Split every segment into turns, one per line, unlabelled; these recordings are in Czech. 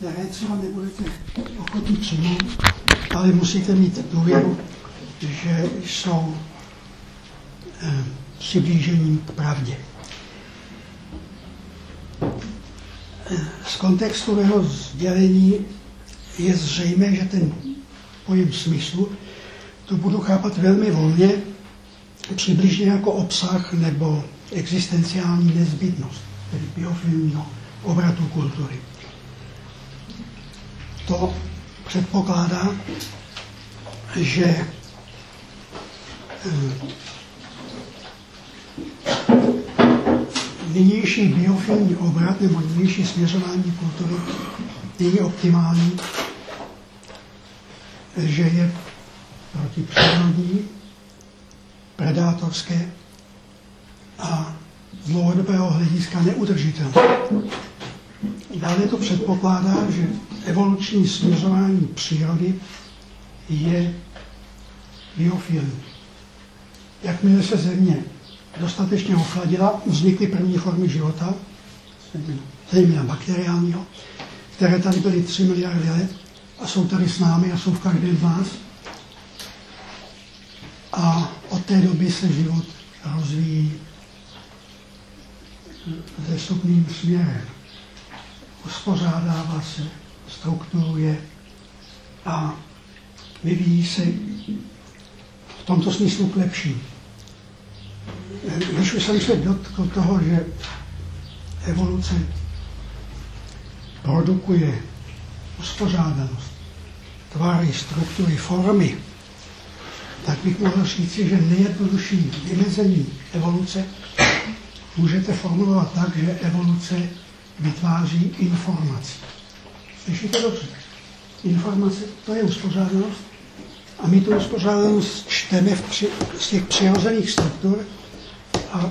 které třeba nebudete ochotní přijmout, ale musíte mít důvěru, že jsou eh, přiblížením k pravdě. Eh, z kontextového sdělení je zřejmé, že ten pojem smyslu to budu chápat velmi volně, přibližně jako obsah nebo existenciální nezbytnost, tedy biofilmního obratu kultury. To předpokládá, že eh, nynější biofilmní obrat nebo nynější směřování kultury není optimální, že je protipřírodní, predátorské a z dlouhodobého hlediska neudržitelné. Dále to předpokládá, že evoluční směřování přírody je biofilní. Jakmile se země dostatečně ochladila, vznikly první formy života, zejména bakteriálního, které tady byly 3 miliardy let a jsou tady s námi a jsou v každém z nás. A od té doby se život rozvíjí zestupným směrem. Uspořádává se, strukturuje a vyvíjí se v tomto smyslu k lepší. Už jsem se dotkl toho, že evoluce produkuje uspořádanost, tvary, struktury, formy, tak bych mohl říci, že nejjednodušší vymezení evoluce můžete formulovat tak, že evoluce vytváří informaci. Slyšíte dobře? Informace, to je uspořádanost. A my tu uspořádanost čteme v při, z těch přirozených struktur a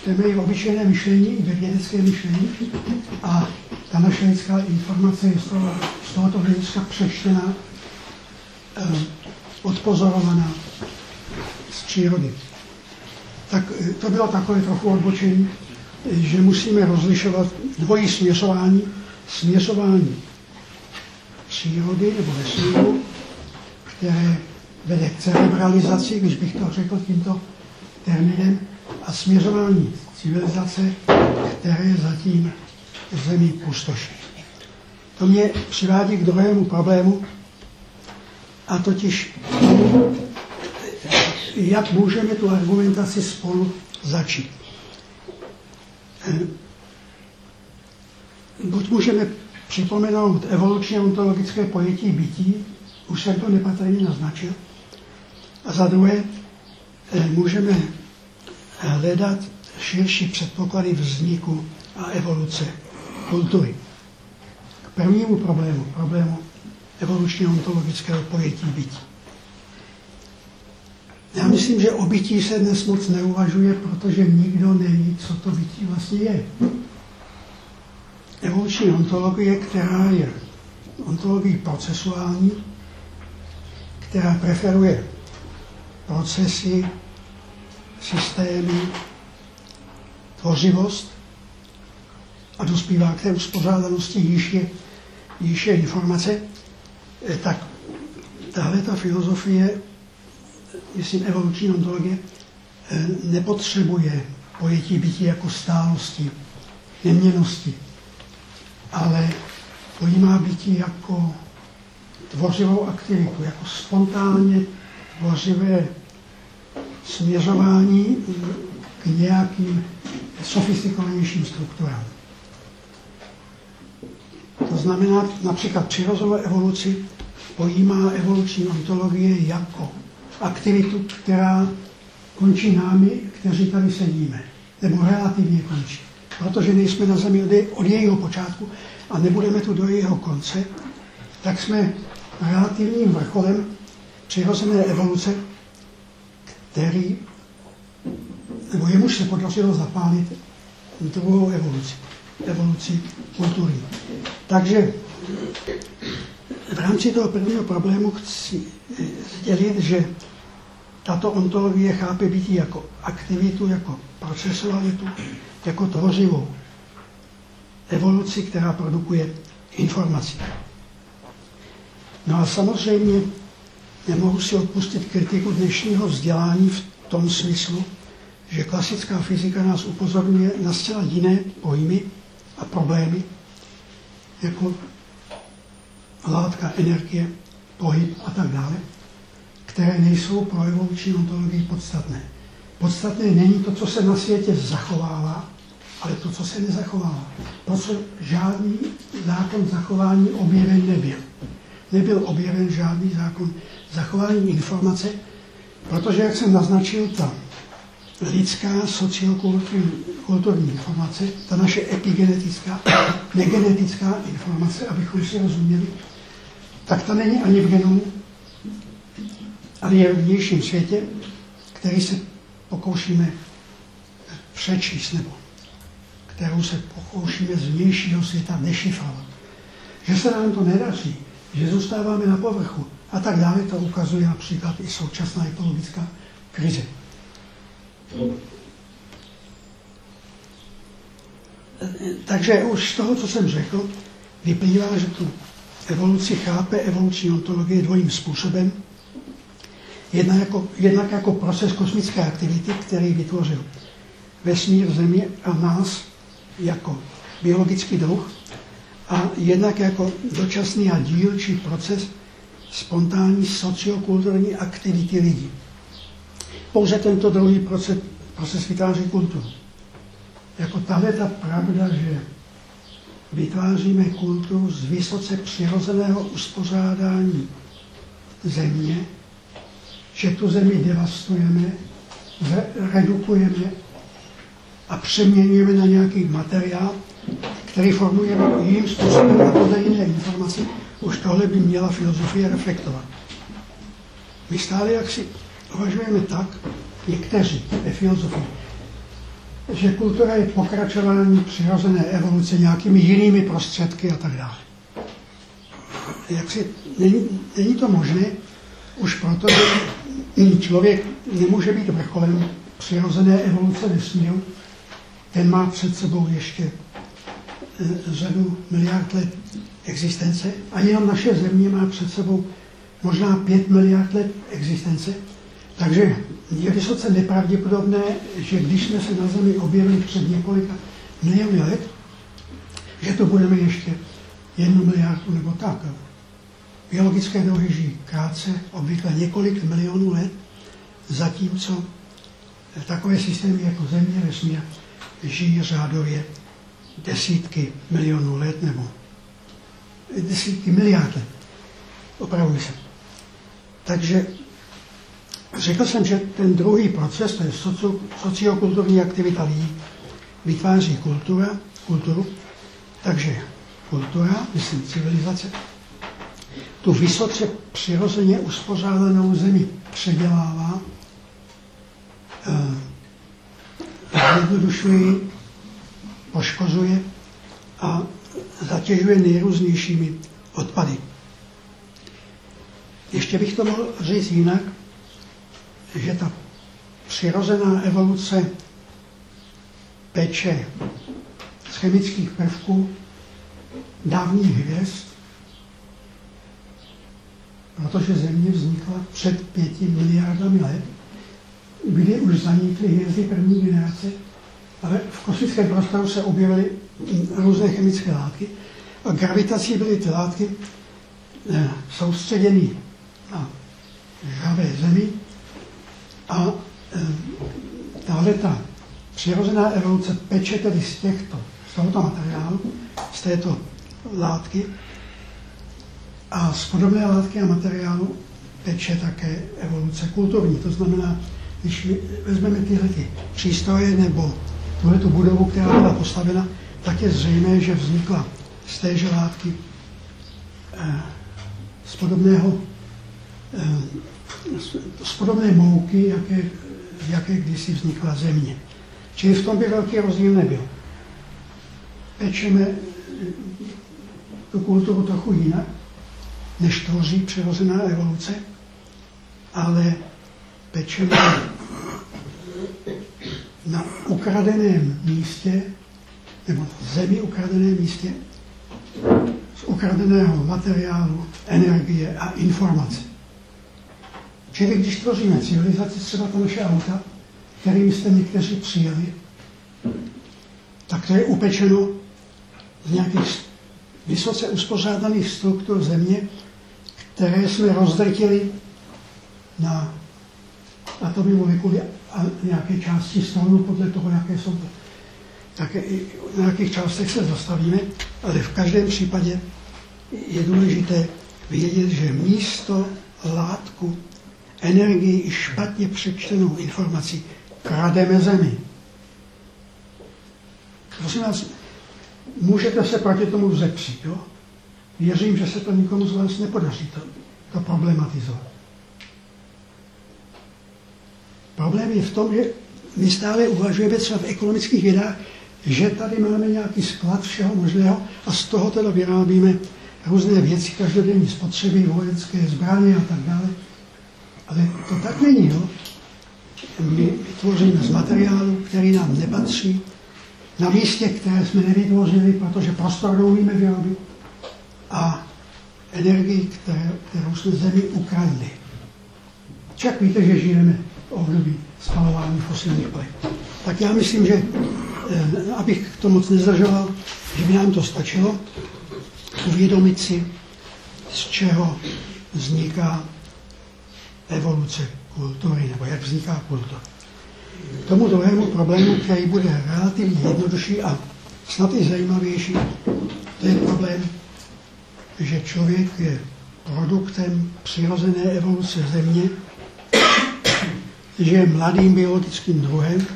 čteme i v obyčejné myšlení, i ve vědecké myšlení. A ta naše lidská informace je z, toho, z tohoto hlediska přečtená, eh, odpozorovaná z přírody tak eh, to bylo takové trochu odbočení, že musíme rozlišovat dvojí směřování, směřování přírody nebo vesmíru, které vede k cerebralizaci, když bych to řekl tímto termínem, a směřování civilizace, které zatím zemi pustoší. To mě přivádí k druhému problému, a totiž jak můžeme tu argumentaci spolu začít. Buď můžeme připomenout evolučně ontologické pojetí bytí, už jsem to nepatrně naznačil, a za druhé eh, můžeme hledat širší předpoklady vzniku a evoluce kultury. K prvnímu problému, problému evolučně ontologického pojetí bytí. Já myslím, že o bytí se dnes moc neuvažuje, protože nikdo neví, co to bytí vlastně je. Evoluční ontologie, která je ontologií procesuální, která preferuje procesy, systémy, tvořivost a dospívá k té uspořádanosti, již je, již je informace, eh, tak tahle ta filozofie myslím, evoluční ontologie, eh, nepotřebuje pojetí bytí jako stálosti, neměnosti, ale pojímá bytí jako tvořivou aktivitu, jako spontánně tvořivé směřování k nějakým sofistikovanějším strukturám. To znamená, například přirozenou evoluci pojímá evoluční ontologie jako aktivitu, která končí námi, kteří tady sedíme. Nebo relativně končí. Protože nejsme na zemi od, jejího počátku a nebudeme tu do jejího konce, tak jsme relativním vrcholem přirozené evoluce, který, nebo jemuž se podařilo zapálit druhou evoluci, evoluci kultury. Takže v rámci toho prvního problému chci sdělit, že tato ontologie chápe bytí jako aktivitu, jako procesualitu, jako tvořivou evoluci, která produkuje informací. No a samozřejmě nemohu si odpustit kritiku dnešního vzdělání v tom smyslu, že klasická fyzika nás upozorňuje na zcela jiné pojmy a problémy, jako látka, energie, pohyb a tak dále, které nejsou pro evoluční ontologii podstatné. Podstatné není to, co se na světě zachovává, ale to, co se nezachovává. Protože žádný zákon zachování objeven nebyl. Nebyl objeven žádný zákon zachování informace, protože, jak jsem naznačil, ta lidská sociokulturní informace, ta naše epigenetická, negenetická informace, abychom si rozuměli, tak ta není ani v genomu, ale je v vnějším světě, který se pokoušíme přečíst, nebo kterou se pokoušíme z vnějšího světa dešifrovat. Že se nám to nedaří, že zůstáváme na povrchu a tak dále, to ukazuje například i současná ekologická krize. Takže už z toho, co jsem řekl, vyplývá, že tu evoluci chápe evoluční ontologie dvojím způsobem. Jedna jako, jednak jako proces kosmické aktivity, který vytvořil vesmír, země a nás jako biologický druh, a jednak jako dočasný a dílčí proces spontánní sociokulturní aktivity lidí. Pouze tento druhý proces, proces vytváří kulturu. Jako tahle ta pravda, že vytváříme kulturu z vysoce přirozeného uspořádání země, že tu zemi devastujeme, redukujeme a přeměňujeme na nějaký materiál, který formujeme jiným způsobem a podle jiné informace, už tohle by měla filozofie reflektovat. My stále jak si uvažujeme tak, někteří ve filozofii, že kultura je pokračování přirozené evoluce nějakými jinými prostředky a tak dále. Jak si, není, není to možné, už proto, že člověk nemůže být vrcholem přirozené evoluce vesmíru, ten má před sebou ještě e, řadu miliard let existence a jenom naše země má před sebou možná pět miliard let existence. Takže je vysoce nepravděpodobné, že když jsme se na Zemi objevili před několika miliony let, že to budeme ještě jednu miliardu nebo tak. Biologické druhy žijí krátce, obvykle několik milionů let, zatímco takové systémy jako Země, vesmír žijí řádově desítky milionů let nebo desítky miliard let. Opravuji se. Takže řekl jsem, že ten druhý proces, to je sociokulturní aktivita lidí, vytváří kultura, kulturu, takže kultura, myslím civilizace, tu vysoce přirozeně uspořádanou zemi předělává, eh, jednodušuje, poškozuje a zatěžuje nejrůznějšími odpady. Ještě bych to mohl říct jinak, že ta přirozená evoluce peče z chemických prvků dávných hvězd, protože Země vznikla před pěti miliardami let, kdy už zanikly hvězdy první generace, ale v kosmickém prostoru se objevily různé chemické látky a gravitací byly ty látky eh, soustředěny na žhavé zemi a e, tahle ta přirozená evoluce peče tedy z těchto, z tohoto materiálu, z této látky a z podobné látky a materiálu peče také evoluce kulturní. To znamená, když vezmeme tyhle ty přístroje nebo tuhle tu budovu, která byla postavena, tak je zřejmé, že vznikla z téže látky e, z podobného e, z podobné mouky, jaké, v jaké kdysi vznikla země. Čili v tom by velký rozdíl nebyl. Pečeme tu kulturu trochu jinak, než tvoří přirozená evoluce, ale pečeme na ukradeném místě, nebo na zemi ukradeném místě, z ukradeného materiálu, energie a informace. Čili když tvoříme civilizaci, třeba ta naše auta, kterými jste někteří přijeli, tak to je upečeno z nějakých vysoce uspořádaných struktur země, které jsme rozdrtili na atomové molekuly a nějaké části stranu podle toho, jaké jsou to. Také na jakých částech se zastavíme, ale v každém případě je důležité vědět, že místo látku energii i špatně přečtenou informací krademe zemi. Prosím vás, můžete se proti tomu vzepřít, jo? Věřím, že se to nikomu z vás nepodaří to, to problematizovat. Problém je v tom, že my stále uvažujeme třeba v ekonomických vědách, že tady máme nějaký sklad všeho možného a z toho teda vyrábíme různé věci, každodenní spotřeby, vojenské zbraně a tak dále. Ale to tak není, jo? My tvoříme z materiálu, který nám nepatří, na místě, které jsme nevytvořili, protože prostor neumíme vyrobit a energii, kterou jsme zemi ukradli. Čak víte, že žijeme v období spalování fosilních paliv. Tak já myslím, že eh, abych to moc nezdržoval, že by nám to stačilo uvědomit si, z čeho vzniká evoluce kultury, nebo jak vzniká kultura. K tomu druhému problému, který bude relativně jednodušší a snad i zajímavější, to je problém, že člověk je produktem přirozené evoluce země, že je mladým biologickým druhem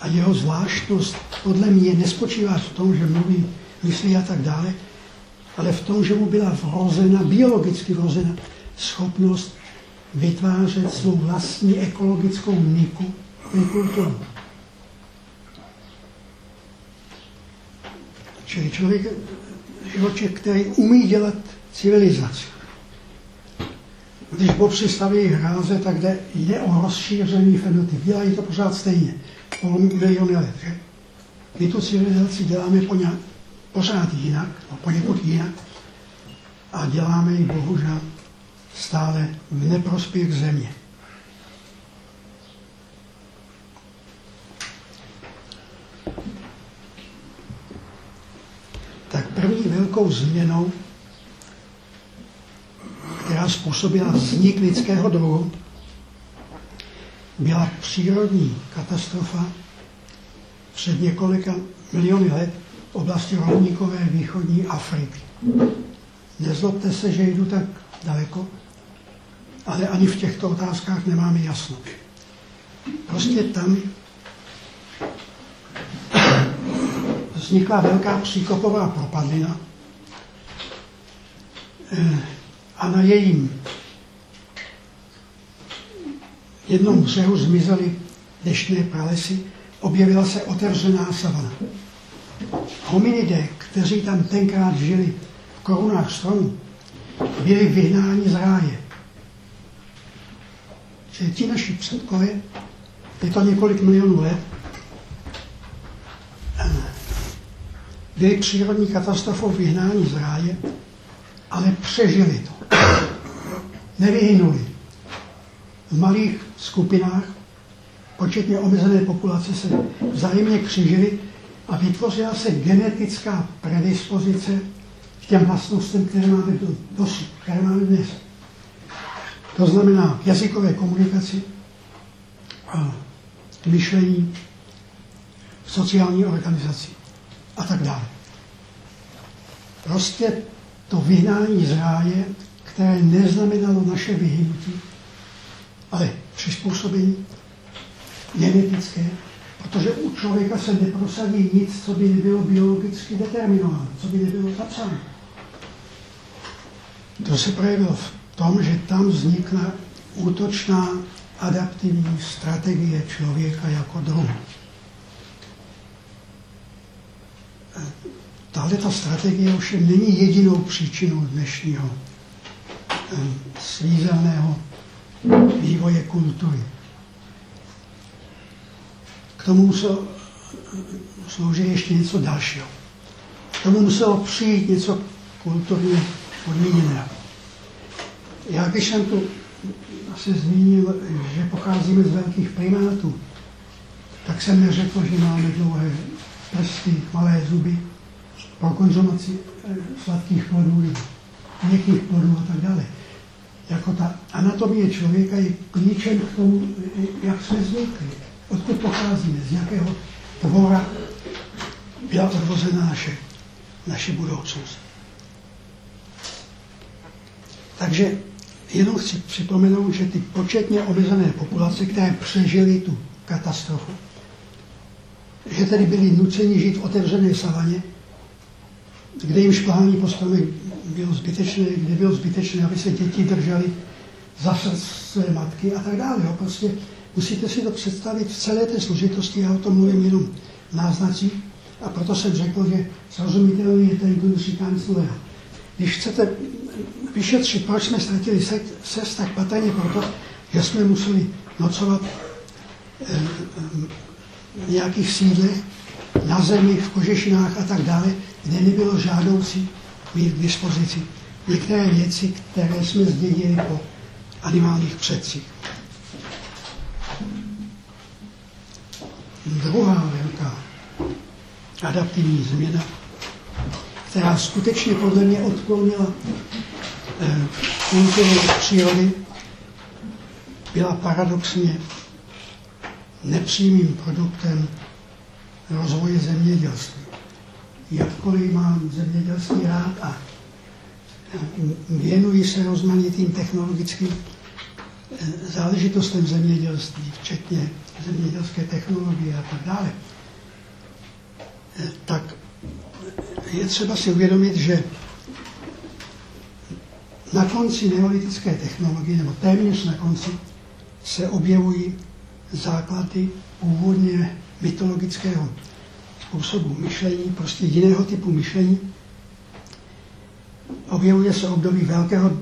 a jeho zvláštnost podle mě nespočívá v tom, že mluví, myslí a tak dále, ale v tom, že mu byla vrozena, biologicky vrozena schopnost vytvářet svou vlastní ekologickou niku kulturu. Čili člověk, živoček, který umí dělat civilizaci. Když Bob si staví hráze, tak jde, jde o rozšířený fenotyp. Dělají to pořád stejně. Půl miliony let. Že? My tu civilizaci děláme poněk, pořád jinak, no poněkud jinak. A děláme ji bohužel stále v neprospěch země. Tak první velkou změnou, která způsobila vznik lidského druhu, byla přírodní katastrofa před několika miliony let v oblasti rovníkové východní Afriky. Nezlobte se, že jdu tak daleko, ale ani v těchto otázkách nemáme jasno. Prostě tam vznikla velká příkopová propadlina eh, a na jejím jednom břehu zmizely deštné pralesy, objevila se otevřená savana. Hominidé, kteří tam tenkrát žili v korunách stromů, byli vyhnáni z ráje. Čili ti naši předkové, je to několik milionů let, byli přírodní katastrofou vyhnání z ráje, ale přežili to. Nevyhynuli. V malých skupinách, početně omezené populace se vzájemně křížily a vytvořila se genetická predispozice k těm vlastnostem, které máme dosud, které máme dnes. To znamená jazykové komunikaci, myšlení, sociální organizaci a tak dále. Prostě to vyhnání z ráje, které neznamenalo naše vyhynutí, ale přizpůsobení genetické, protože u člověka se neprosadí nic, co by nebylo biologicky determinováno, co by nebylo zapsáno. To se projevilo v tom, že tam vznikla útočná adaptivní strategie člověka jako druhu. Tahle ta strategie ovšem není jedinou příčinou dnešního eh, svízelného vývoje kultury. K tomu muselo sloužit ještě něco dalšího. K tomu muselo přijít něco kulturně podmíněná. Já když jsem tu se zmínil, že pocházíme z velkých primátů, tak jsem neřekl, že máme dlouhé prsty, malé zuby pro konzumaci eh, sladkých plodů, měkkých plodů a tak dále. Jako ta anatomie člověka je klíčem k tomu, jak jsme zvykli, odkud pocházíme, z jakého tvora byla odvozena naše, naše budoucnost. Takže jenom chci připomenout, že ty početně omezené populace, které přežily tu katastrofu, že tedy byli nuceni žít v otevřené savaně, kde jim šplhání po stromech bylo zbytečné, kde bylo zbytečné, aby se děti drželi za své matky a tak dále. Jo. Prostě musíte si to představit v celé té složitosti, já o tom mluvím jenom náznací, a proto jsem řekl, že srozumitelný je ten, kdo říká něco Když chcete vyšetřit, proč jsme ztratili sest, tak patrně proto, že jsme museli nocovat eh, v nějakých sídlech, na zemi, v kožešinách a tak dále, kde nebylo žádoucí mít k dispozici některé věci, které jsme zdědili po animálních předcích. Druhá velká adaptivní změna, která skutečně podle mě odklonila eh, kulturu přírody, byla paradoxně nepřímým produktem rozvoje zemědělství. Jakkoliv mám zemědělství rád a věnuji se rozmanitým technologickým eh, záležitostem zemědělství, včetně zemědělské technologie a tak dále, eh, tak je třeba si uvědomit, že na konci neolitické technologie, nebo téměř na konci, se objevují základy původně mytologického způsobu myšlení, prostě jiného typu myšlení. Objevuje se období velkého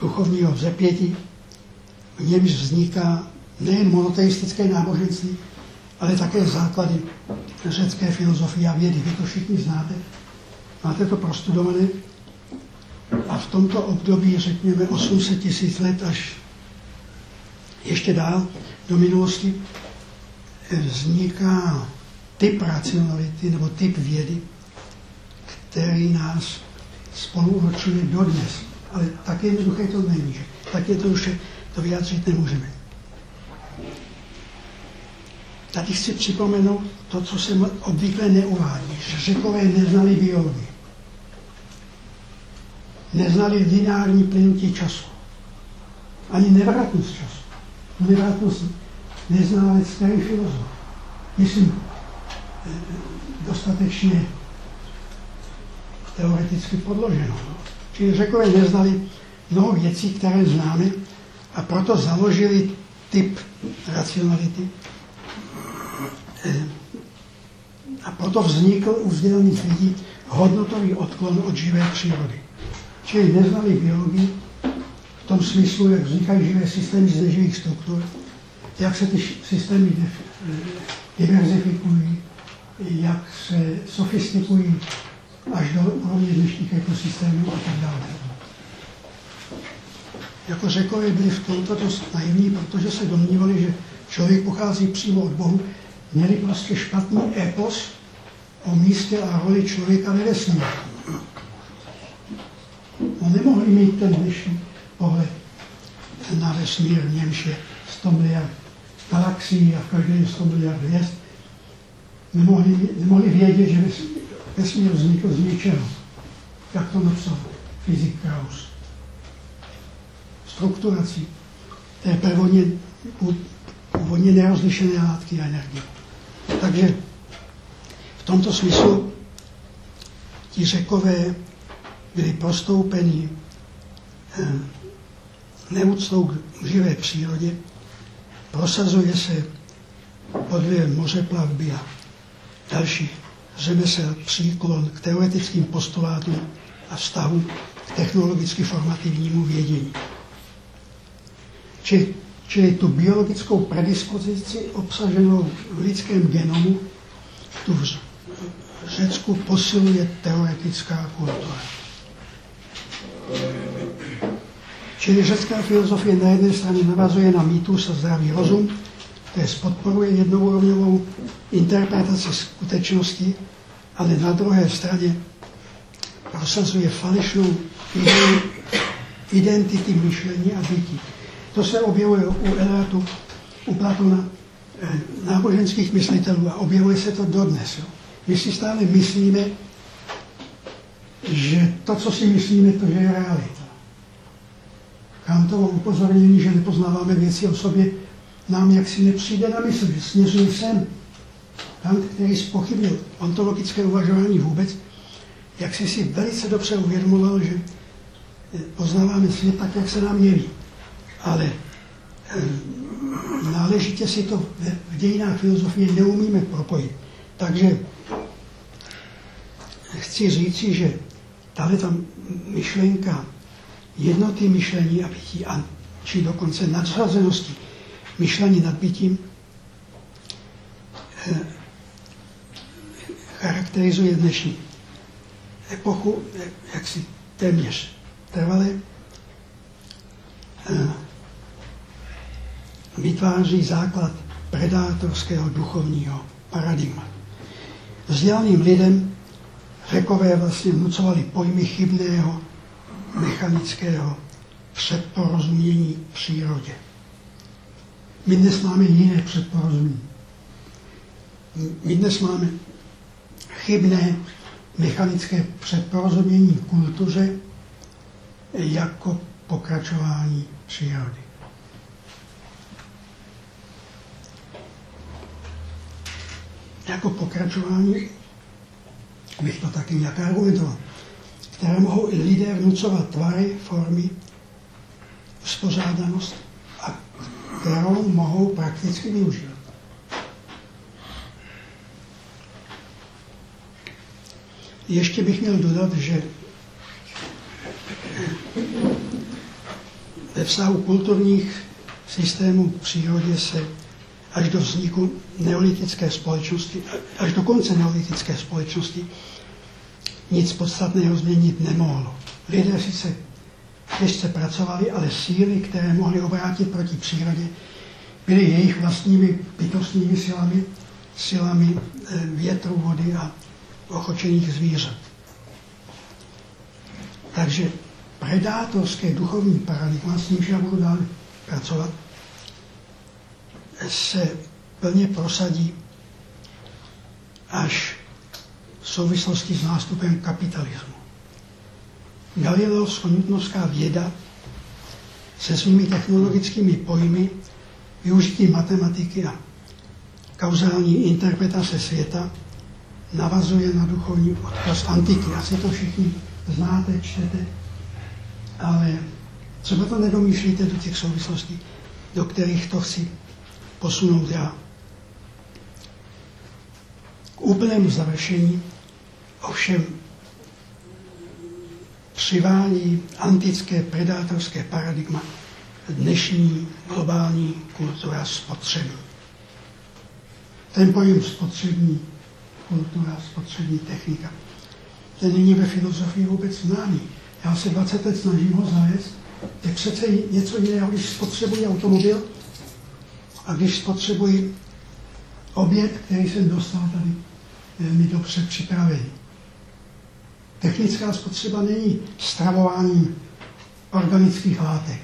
duchovního vzepětí, v němž vzniká nejen monoteistické náboženství, ale také základy řecké filozofie a vědy. Vy to všichni znáte, máte to prostudované. A v tomto období, řekněme 800 tisíc let až ještě dál do minulosti, vzniká typ racionality nebo typ vědy, který nás spolu určuje dodnes. Ale tak jednoduché to není, že tak jednoduše to vyjádřit nemůžeme. Tady chci připomenout to, co se obvykle neuvádí, že řekové neznali biologii. Neznali lineární plynutí času. Ani nevratnost času. Nevratnost nezná ale starý filozof. Myslím, dostatečně teoreticky podloženo. Čili řekové neznali mnoho věcí, které známe, a proto založili typ racionality. A proto vznikl u vzdělaných lidí hodnotový odklon od živé přírody. Čili neznali biologii v tom smyslu, jak vznikají živé systémy z neživých struktur, jak se ty systémy diverzifikují, jak se sofistikují až do úrovně dnešních ekosystémů a tak dále. Jako řekové byli v tomto dost naivní, protože se domnívali, že člověk pochází přímo od Bohu, měli prostě špatný epos o místě a roli člověka ve vesmíru. No nemohli mít ten dnešní pohled na vesmír, v němž je 100 miliard galaxií a v každé 100 miliard hvězd nemohli, nemohli vědět, že vesmír vznikl z ničeho. Jak to napsal fyzik Kraus. Strukturací té prvotně, původně nerozlišené látky a energie. Takže v tomto smyslu ti řekové byli prostoupeni eh, neúctou k živé přírodě, prosazuje se podle mořeplavby a další řemesel příklon k teoretickým postulátům a vztahu k technologicky formativnímu vědění. Či, čili tu biologickou predispozici obsaženou v lidském genomu tu v Řecku posiluje teoretická kultura. Čili řecká filozofie na jedné straně navazuje na mýtus a zdravý rozum, to je podporuje jednourovňovou interpretaci skutečnosti, ale na druhé straně prosazuje falešnou ideu identity myšlení a bytí. To se objevuje u Elátu, u Platona, eh, náboženských myslitelů a objevuje se to dodnes. Jo. My si stále myslíme, že to, co si myslíme, to je realita. Kantovo upozornění, že nepoznáváme věci o sobě, nám jaksi nepřijde na mysl, že směřuje sem. Kant, který spochybnil ontologické uvažování vůbec, jak si si velice dobře uvědomoval, že poznáváme svět tak, jak se nám jeví. Ale eh, náležitě si to v dějinách filozofie neumíme propojit. Takže chci říci, že tahle ta myšlenka jednoty myšlení a bytí, a, či dokonce nadřazenosti myšlení nad bytím, eh, charakterizuje dnešní epochu, jak si téměř trvale eh, vytváří základ predátorského duchovního paradigma. Vzdělaným lidem řekové vlastně vnucovali pojmy chybného, mechanického předporozumění přírodě. My dnes máme jiné předporozumění. My dnes máme chybné mechanické předporozumění kultuře jako pokračování přírody. Jako pokračování, bych to taky nějak argumentoval, které mohou i lidé vnucovat tvary, formy, uspořádanost a kterou mohou prakticky využívat. Ještě bych měl dodat, že ve vztahu kulturních systémů v přírodě se až do vzniku neolitické společnosti, až do konce neolitické společnosti nic podstatného změnit nemohlo. Lidé sice těžce pracovali, ale síly, které mohly obrátit proti přírodě, byly jejich vlastními bytostnými silami, silami eh, větru, vody a ochočených zvířat. Takže predátorské duchovní paradigma, s nímž já budu dál pracovat, se plně prosadí až v souvislosti s nástupem kapitalismu. Galileovsko-newtonovská věda se svými technologickými pojmy, využití matematiky a kauzální interpretace světa navazuje na duchovní odkaz antiky. Asi to všichni znáte, čtete, ale třeba to nedomýšlíte do těch souvislostí, do kterých to chci posunout já. K úplnému završení ovšem přivádí antické predátorské paradigma dnešní globální kultura spotřeby. Ten pojem spotřební kultura, spotřební technika, ten není ve filozofii vůbec známý. Já se 20 let snažím ho zavést, je přece něco jiného, když spotřebuji automobil a když spotřebuji oběd, který jsem dostal tady mi dobře připravený. Technická spotřeba není stravováním organických látek,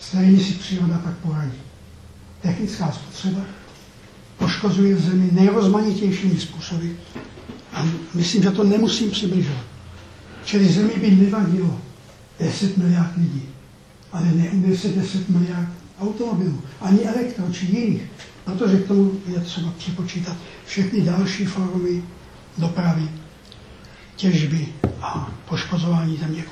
s kterými si příroda tak poradí. Technická spotřeba poškozuje v zemi nejrozmanitějšími způsoby a myslím, že to nemusím přibližovat. Čili zemi by nevadilo 10 miliard lidí, ale neunese 10 miliard automobilů, ani elektro či jiných, protože k tomu je třeba připočítat všechny další formy dopravy, těžby a poškozování země.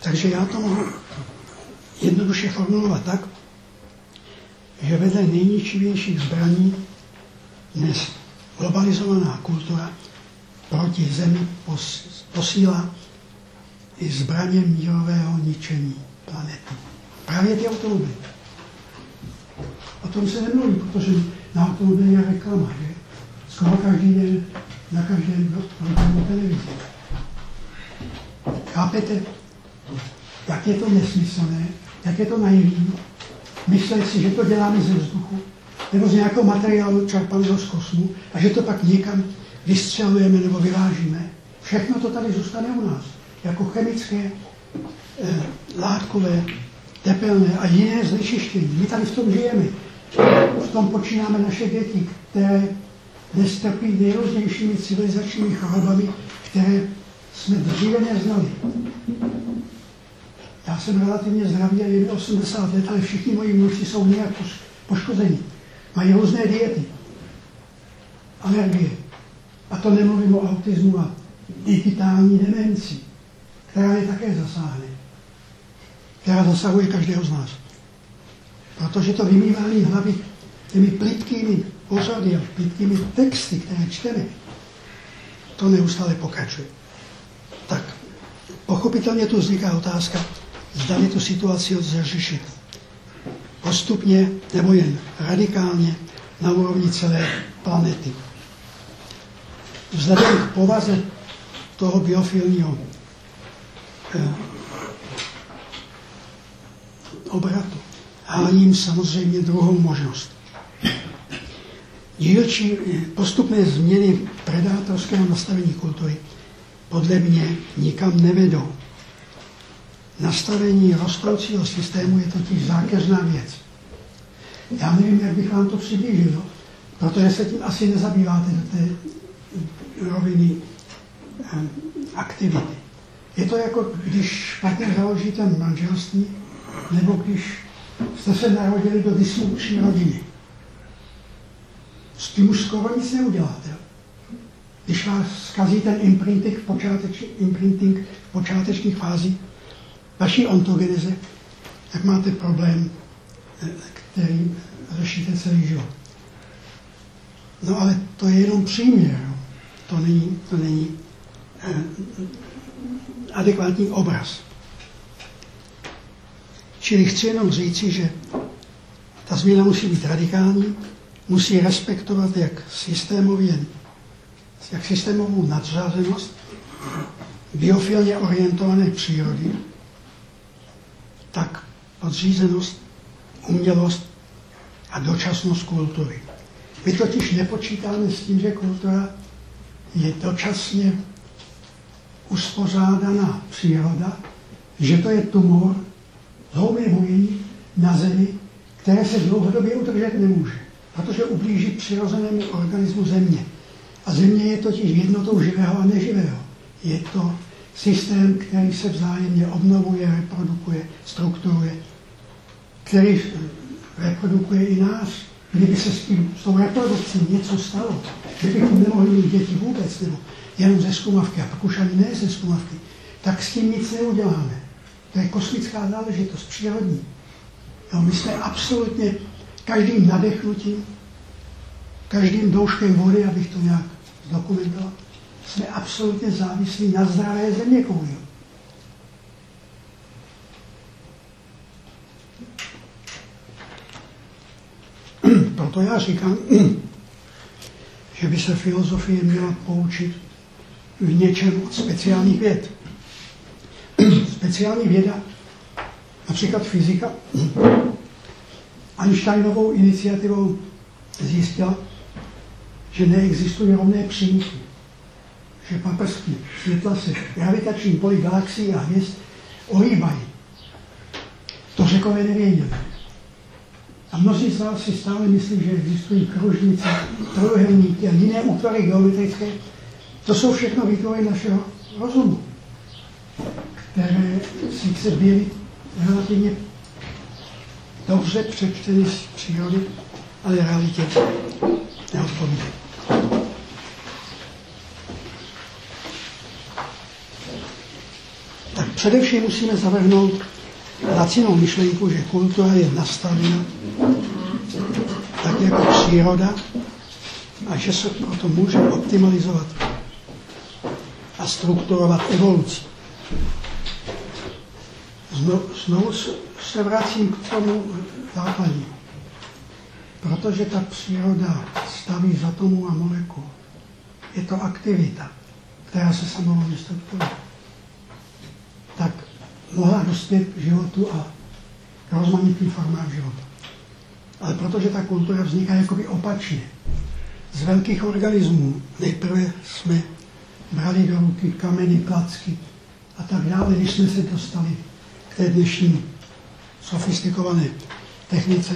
Takže já to mohu jednoduše formulovat tak, že vedle nejničivějších zbraní dnes globalizovaná kultura proti zemi posílá i zbraně mírového ničení planety. Právě ty automobily. tom se nemluví, protože na automobily je reklama, že? Skoro každý den na každém programu televize. Chápete, jak je to nesmyslné, jak je to naivní, myslet si, že to děláme ze vzduchu, nebo z nějakého materiálu čerpaného z kosmu a že to pak někam vystřelujeme nebo vyvážíme. Všechno to tady zůstane u nás. Jako chemické, eh, látkové, tepelné a jiné znečištění. My tady v tom žijeme. V tom počínáme naše děti, které dnes trpí nejrůznějšími civilizačními chorobami, které jsme dříve neznali. Já jsem relativně zdravý a je mi 80 let, ale všichni moji vnuci jsou nějak poškození. Mají různé diety, alergie. A to nemluvím o autismu a digitální demenci, která je také zasáhne. Která zasahuje každého z nás. Protože to vymývání hlavy těmi plitkými pořady a plitkými texty, které čteme, to neustále pokračuje. Tak, pochopitelně tu vzniká otázka, zda tu situaci lze řešit postupně nebo jen radikálně na úrovni celé planety. Vzhledem k povaze toho biofilního eh, obratu hájím samozřejmě druhou možnost. Dílčí postupné změny predátorského nastavení kultury podle mě nikam nevedou. Nastavení rostoucího systému je totiž zákeřná věc. Já nevím, jak bych vám to přiblížil, protože se tím asi nezabýváte do té roviny aktivity. Je to jako, když špatně založíte manželství, nebo když jste se narodili do dysfunkční rodiny. S tím už skoro nic neuděláte. Když vás zkazí ten imprinting v, imprinting v počátečních fázích vaší ontogeneze, tak máte problém, eh, který řešíte celý život. No ale to je jenom příměr. To není, to není eh, adekvátní obraz. Čili chci jenom říci, že ta změna musí být radikální, musí respektovat jak systémově jak systémovou nadřazenost biofilně orientované přírody, tak podřízenost, umělost a dočasnost kultury. My totiž nepočítáme s tím, že kultura je dočasně uspořádaná příroda, že to je tumor, zhoubě bujení na zemi, které se dlouhodobě udržet nemůže, protože ublíží přirozenému organismu země. A země je totiž jednotou živého a neživého. Je to systém, který se vzájemně obnovuje, reprodukuje, strukturuje, který reprodukuje i nás. Kdyby se s, tím, s tou reprodukcí něco stalo, kdybychom nemohli mít děti vůbec, nebo jenom ze skumavky, a pak už ani ne ze skumavky, tak s tím nic neuděláme. To je kosmická záležitost, přírodní. Jo, my jsme absolutně každým nadechnutím, každým douškem vody, abych to nějak zdokumentoval, jsme absolutně závislí na zdravé země kouli. Proto já říkám, že by se filozofie měla poučit v něčem od speciálních věd. Speciální věda, například fyzika, Einsteinovou iniciativou zjistila, že neexistují rovné přímky. Že paprsky světla se gravitační poli galaxií a hvězd ohýbají. To řekové nevěděli. A mnozí z vás si stále myslí, že existují kružnice, trojuhelníky a jiné útvary geometrické. To jsou všechno výtvory našeho rozumu, které si chce byly relativně dobře přečteny z přírody, ale realitě neodpovídají. Tak především musíme zavrhnout lacinou myšlenku, že kultura je nastavena tak jako příroda a že se proto může optimalizovat a strukturovat evoluci. Znovu, znovu se vracím k tomu základnímu. protože ta příroda staví z atomů a molekul. Je to aktivita, která se samovolně strukturuje. Tak mohla dospět k životu a k rozmanitým formám života. Ale protože ta kultura vzniká jakoby opačně. Z velkých organismů nejprve jsme brali do ruky kameny, placky a tak dále, když jsme se dostali k té dnešní sofistikované technice,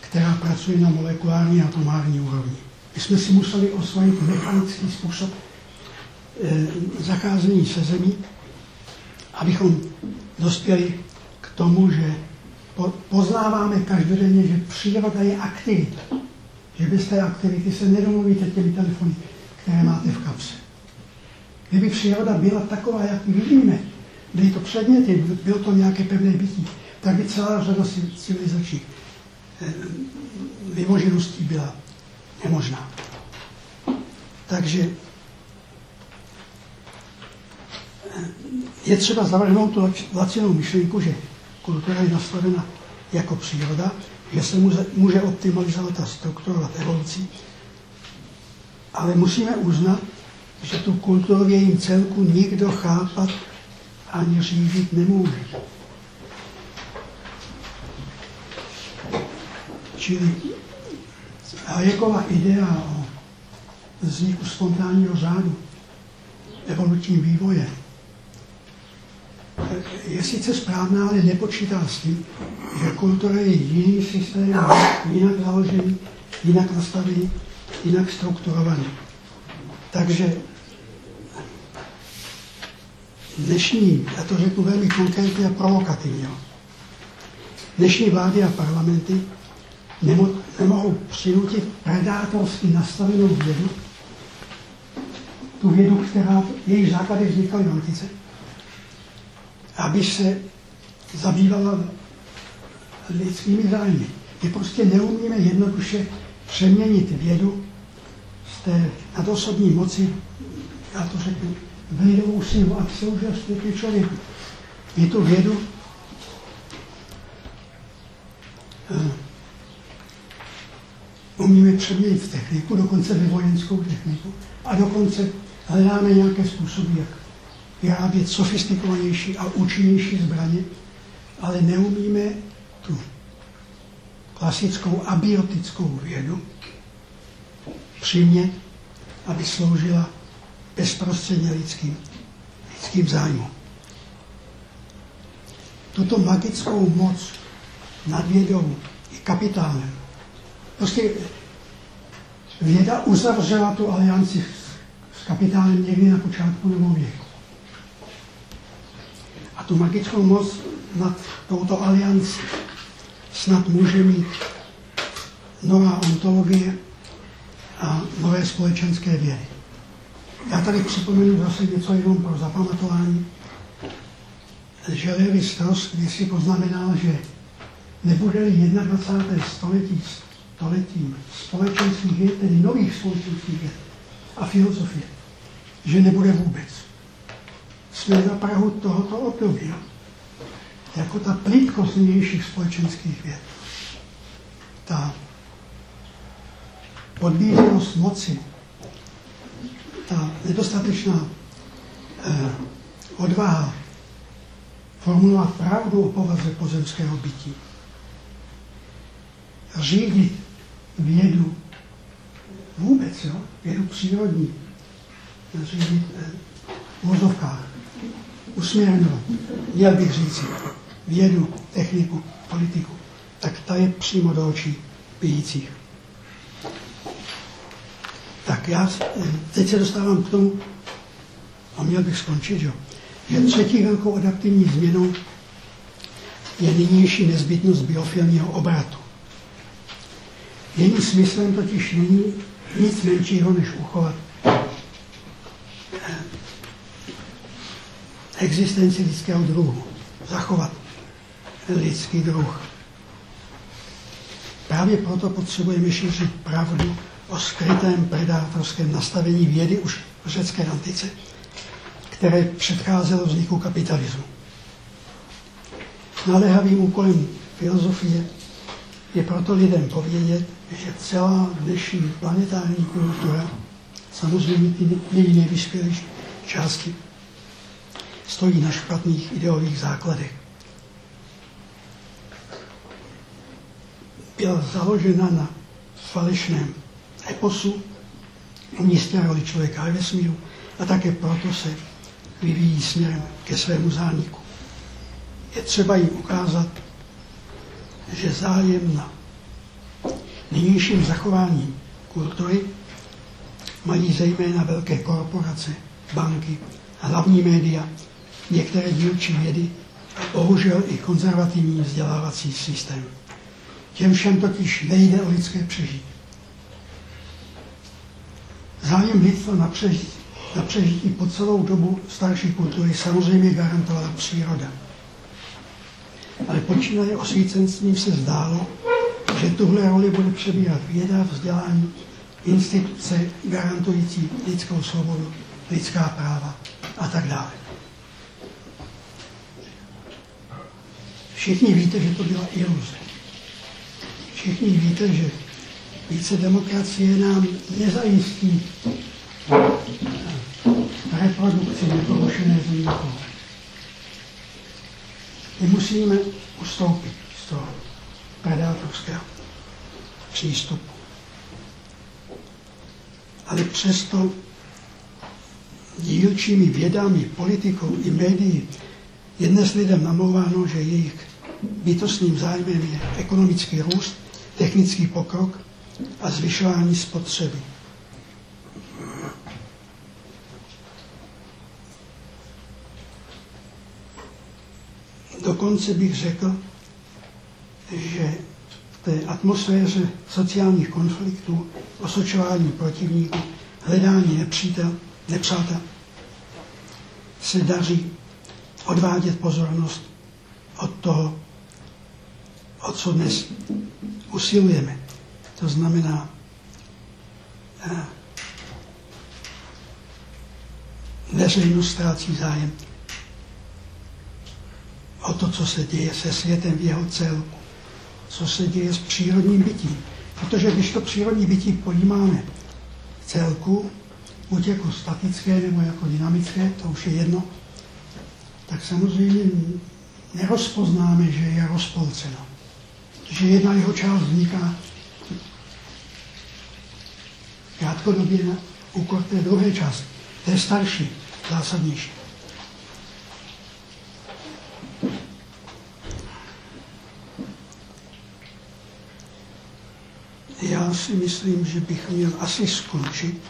která pracuje na molekulární a atomární úrovni. My jsme si museli osvojit mechanický způsob e, zacházení se zemí, abychom dospěli k tomu, že po, poznáváme každodenně, že příroda je aktivita. Že bez té aktivity se nedomluvíte těmi telefony, které máte v kapse. Kdyby příroda byla taková, jak vidíme, byly to předměty, bylo to nějaké pevné bytí, tak by celá řada civilizačních eh, vymožeností byla nemožná. Takže eh, je třeba zavrhnout tu lacinou myšlenku, že kultura je nastavena jako příroda, že se může, optimalizovat a strukturovat evolucí, ale musíme uznat, že tu kulturu v jejím celku nikdo chápat ani řídit nemůže. Čili Hayekova idea o vzniku spontánního řádu, evolučním vývoje, je sice správná, ale nepočítá s tím, že kultura je jiný systém, jinak založený, jinak nastavený, jinak strukturovaný. Takže dnešní, já to řeknu velmi konkrétně a provokativně, dnešní vlády a parlamenty nemo, nemohou přinutit predátorsky nastavenou vědu, tu vědu, která její základy vznikaly v antice, aby se zabývala lidskými zájmy. My prostě neumíme jednoduše přeměnit vědu z té nadosobní moci, já to řeknu, v lidovou sílu a sloužil světě člověku. My tu vědu uh, umíme přeměnit v techniku, dokonce ve vojenskou techniku a dokonce hledáme nějaké způsoby, jak vyrábět sofistikovanější a účinnější zbraně, ale neumíme tu klasickou abiotickou vědu přimět, aby sloužila bezprostředně lidským, lidským zájmům. Tuto magickou moc nad vědou i kapitálem. Prostě věda uzavřela tu alianci s kapitálem někdy na počátku věku tu magickou moc nad touto aliancí snad může mít nová ontologie a nové společenské vědy. Já tady připomenu zase něco jenom pro zapamatování, že Levi Strauss si poznamenal, že nebude-li 21. století stoletím společenských věd, tedy nových společenských věd a filozofie, že nebude vůbec jsme na Prahu tohoto období. Jako ta plítkost nynějších společenských věd. Ta podbízenost moci, ta nedostatečná eh, odvaha formulovat pravdu o povaze pozemského bytí, řídit vědu vůbec, jo, vědu přírodní, řídit eh, v vozovkách, usměrňovat, měl bych říci, vědu, techniku, politiku, tak ta je přímo do očí pijících. Tak já teď se dostávám k tomu, a měl bych skončit, jo, že třetí velkou adaptivní změnou je nynější nezbytnost biofilního obratu. Jejím smyslem totiž není nic menšího, než uchovat existenci lidského druhu, zachovat lidský druh. Právě proto potřebujeme šířit pravdu o skrytém predátorském nastavení vědy už v řecké antice, které předcházelo vzniku kapitalismu. Naléhavým úkolem filozofie je proto lidem povědět, že celá dnešní planetární kultura, samozřejmě ty nejvyspělejší části, stojí na špatných ideových základech. Byla založena na falešném eposu, umístěné roli člověka ve vesmíru a také proto se vyvíjí směrem ke svému zániku. Je třeba jim ukázat, že zájem na nynějším zachování kultury mají zejména velké korporace, banky, hlavní média, některé dílčí vědy a bohužel i konzervativní vzdělávací systém. Těm všem totiž nejde o lidské přežití. Zájem lidstva na přežití, na přežití po celou dobu starší kultury samozřejmě garantovala příroda. Ale počínaje osvícenstvím se zdálo, že tuhle roli bude přebírat věda, vzdělání, instituce garantující lidskou svobodu, lidská práva a tak dále. Všichni víte, že to byla iluze. Všichni víte, že více demokracie nám nezajistí reprodukci neporušené země. My musíme ustoupit z toho predátorského přístupu. Ale přesto dílčími vědami, politikou i médií je dnes lidem namlouváno, že jejich bytostným zájmem je ekonomický růst, technický pokrok a zvyšování spotřeby. Dokonce bych řekl, že v té atmosféře sociálních konfliktů, osočování protivníků, hledání nepřítel, nepřátel, se daří odvádět pozornost od toho, o co dnes usilujeme. To znamená eh, veřejnost ztrácí zájem o to, co se děje se světem v jeho celku, co se děje s přírodním bytím. Protože když to přírodní bytí pojímáme v celku, buď jako statické nebo jako dynamické, to už je jedno, tak samozřejmě nerozpoznáme, že je rozpolceno. Že jedna jeho část vzniká krátkodobě na úkor té druhé části, té starší, zásadnější. Já si myslím, že bych měl asi skončit,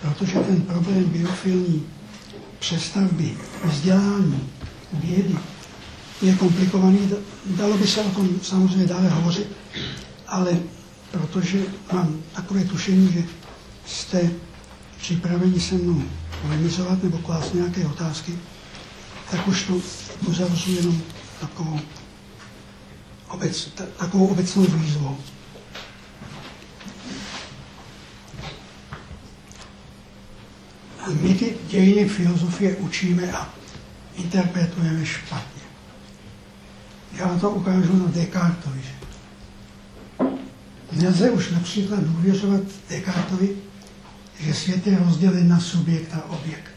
protože ten problém biofilní přestavby, vzdělání, vědy je komplikovaný. Dalo by se o tom samozřejmě dále hovořit, ale protože mám takové tušení, že jste připraveni se mnou polemizovat nebo klást nějaké otázky, tak už to uzavřu jenom takovou, obec, takovou obecnou výzvou. My ty dějiny filozofie učíme a interpretujeme špatně. Já to ukážu na Descartovi. Nelze už například důvěřovat Descartovi, že svět je rozdělen na subjekt a objekt.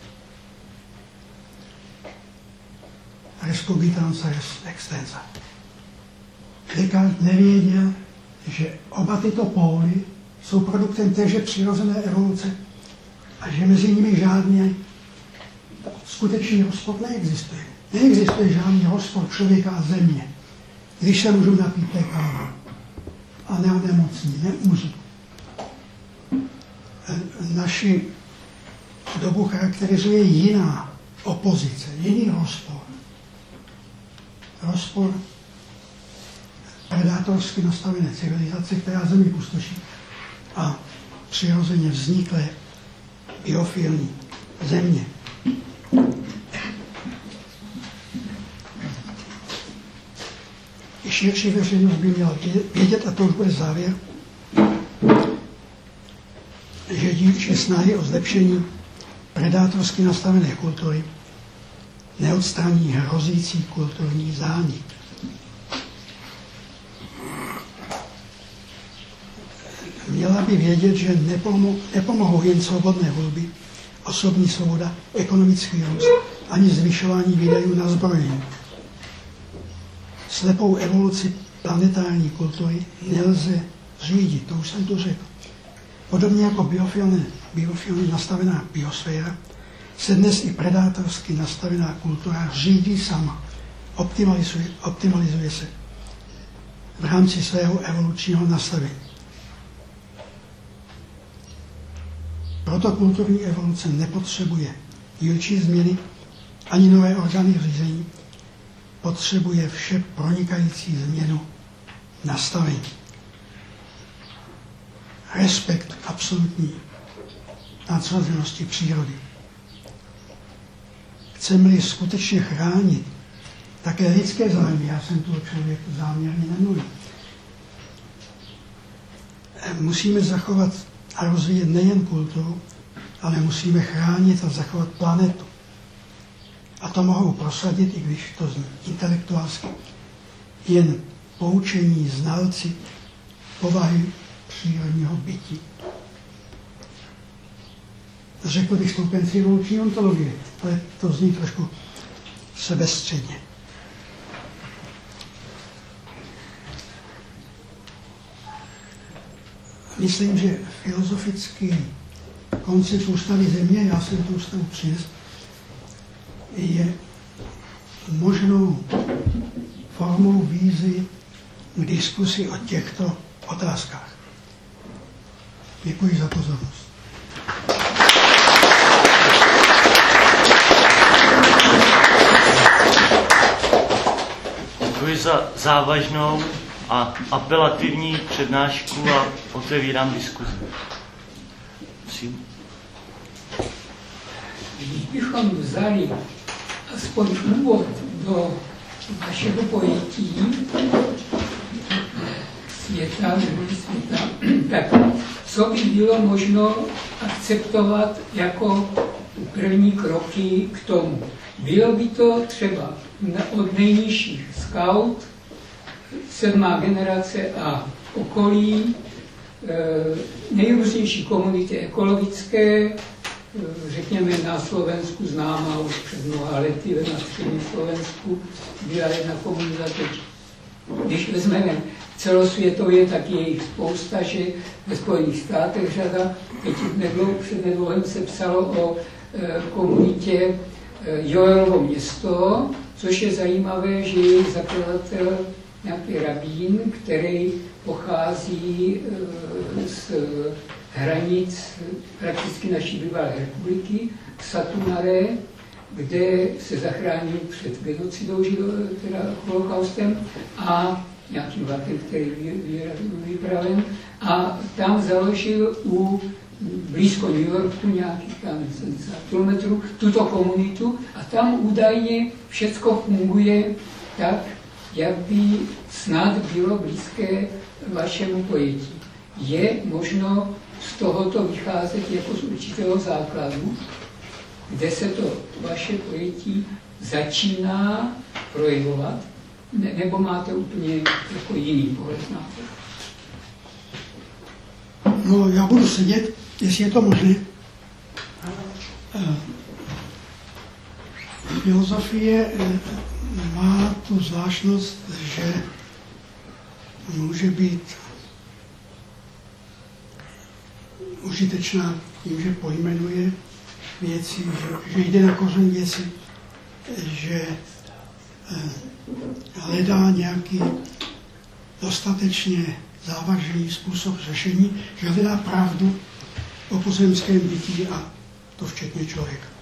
Res cogitans res extensa. Descartes nevěděl, že oba tyto póly jsou produktem téže přirozené evoluce a že mezi nimi žádný skutečný rozpor neexistuje. Neexistuje žádný rozpor člověka a země. Když se můžu napít té kávy a neonemocní, neumřu. Naši dobu charakterizuje jiná opozice, jiný rozpor. Rozpor predátorsky nastavené civilizace, která zemi pustoší a přirozeně vzniklé biofilní země. I širší veřejnost by měla vědět, a to už bude závěr, že dílčí snahy o zlepšení predátorsky nastavené kultury neodstraní hrozící kulturní zánik. Měla by vědět, že nepomo- nepomohou jen svobodné volby, osobní svoboda, ekonomický růst, ani zvyšování výdajů na zbrojení. Slepou evoluci planetární kultury nelze řídit, to už jsem to řekl. Podobně jako biofilně, biofilně nastavená biosféra, se dnes i predátorsky nastavená kultura řídí sama, optimalizuje, optimalizuje se v rámci svého evolučního nastavení. Proto kulturní evoluce nepotřebuje dílčí změny ani nové orgány řízení, potřebuje vše pronikající změnu nastavení. Respekt absolutní nadřazenosti přírody. Chceme-li skutečně chránit také lidské zájmy, já jsem toho člověku záměrně nemluvil, musíme zachovat a rozvíjet nejen kulturu, ale musíme chránit a zachovat planetu. A to mohou prosadit, i když to zní intelektuálsky, jen poučení znalci povahy přírodního bytí. Řekl bych stoupenci evoluční ontologie, ale to zní trošku sebestředně. Myslím, že filozofický koncept ústavy země, já jsem tu ústavu přines, je možnou formou vízy k diskusi o těchto otázkách. Děkuji za pozornost.
Děkuji za závažnou a apelativní přednášku a otevírám diskuzi. Prosím.
Když bychom vzali aspoň úvod do našeho pojetí světa světa, tak co by bylo možno akceptovat jako první kroky k tomu? Bylo by to třeba od nejnižších scout, sedmá generace a okolí, nejrůznější komunity ekologické, řekněme na Slovensku známá už před mnoha lety, na středním Slovensku byla jedna komunita teď. Když vezmeme celosvětově, tak je jich spousta, že ve Spojených státech řada. Teď nedlouho, před nedlouhem se psalo o e, komunitě e, Joelovo město, což je zajímavé, že je zakladatel nějaký rabín, který pochází e, z hranic prakticky naší bývalé republiky, Satunare, kde se zachránil před genocidou, teda holokaustem, a nějakým vlakem, který byl vypraven, a tam založil u blízko New Yorku, nějakých tam 70 km, tuto komunitu. A tam údajně všechno funguje tak, jak by snad bylo blízké vašemu pojetí. Je možno z tohoto vycházet jako z určitého základu, kde se to vaše pojetí začíná projevovat, ne, nebo máte úplně jako jiný pohled na to?
No, já budu sedět, jestli je to možné. Filozofie má tu zvláštnost, že může být užitečná tím, že pojmenuje věci, že, že jde na kořen věci, že hledá nějaký dostatečně závažný způsob řešení, že hledá pravdu o pozemském bytí a to včetně člověka.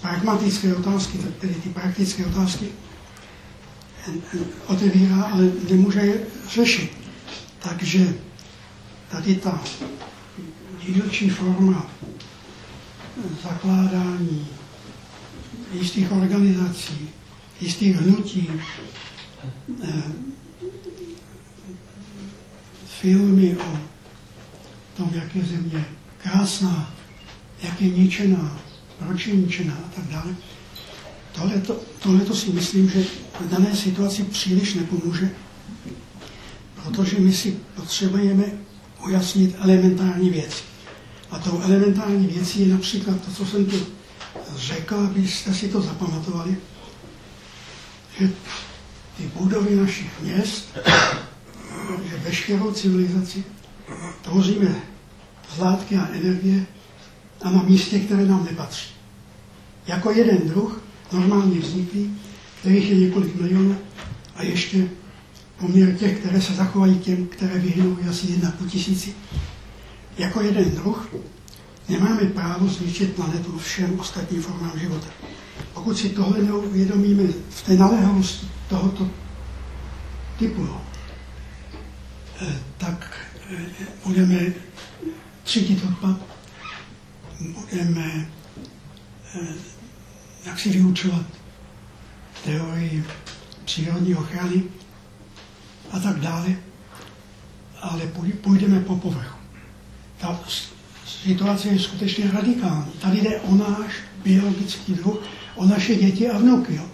Pragmatické otázky, tedy ty praktické otázky, otevírá, ale nemůže je řešit. Takže tady ta dílčí forma zakládání jistých organizací, jistých hnutí, filmy o tom, jak je země krásná, jak je ničená, proč je ničená a tak dále. Tohle to si myslím, že v dané situaci příliš nepomůže, protože my si potřebujeme ujasnit elementární věci. A tou elementární věcí je například to, co jsem tu řekl, abyste si to zapamatovali, že ty budovy našich měst, že veškerou civilizaci tvoříme z látky a energie a na místě, které nám nepatří. Jako jeden druh, normálně vzniklý, kterých je několik milionů a ještě poměr těch, které se zachovají těm, které vyhynou, je asi jedna po tisíci. Jako jeden druh nemáme právo zničit planetu všem ostatním formám života. Pokud si tohle neuvědomíme v té naléhavosti tohoto typu, no, eh, tak eh, budeme třídit odpad, budeme eh, jak si vyučovat teorii přírodní ochrany a tak dále, ale půjdeme po povrchu. Ta situace je skutečně radikální. Tady jde o náš biologický druh, o naše děti a vnuky. Jo.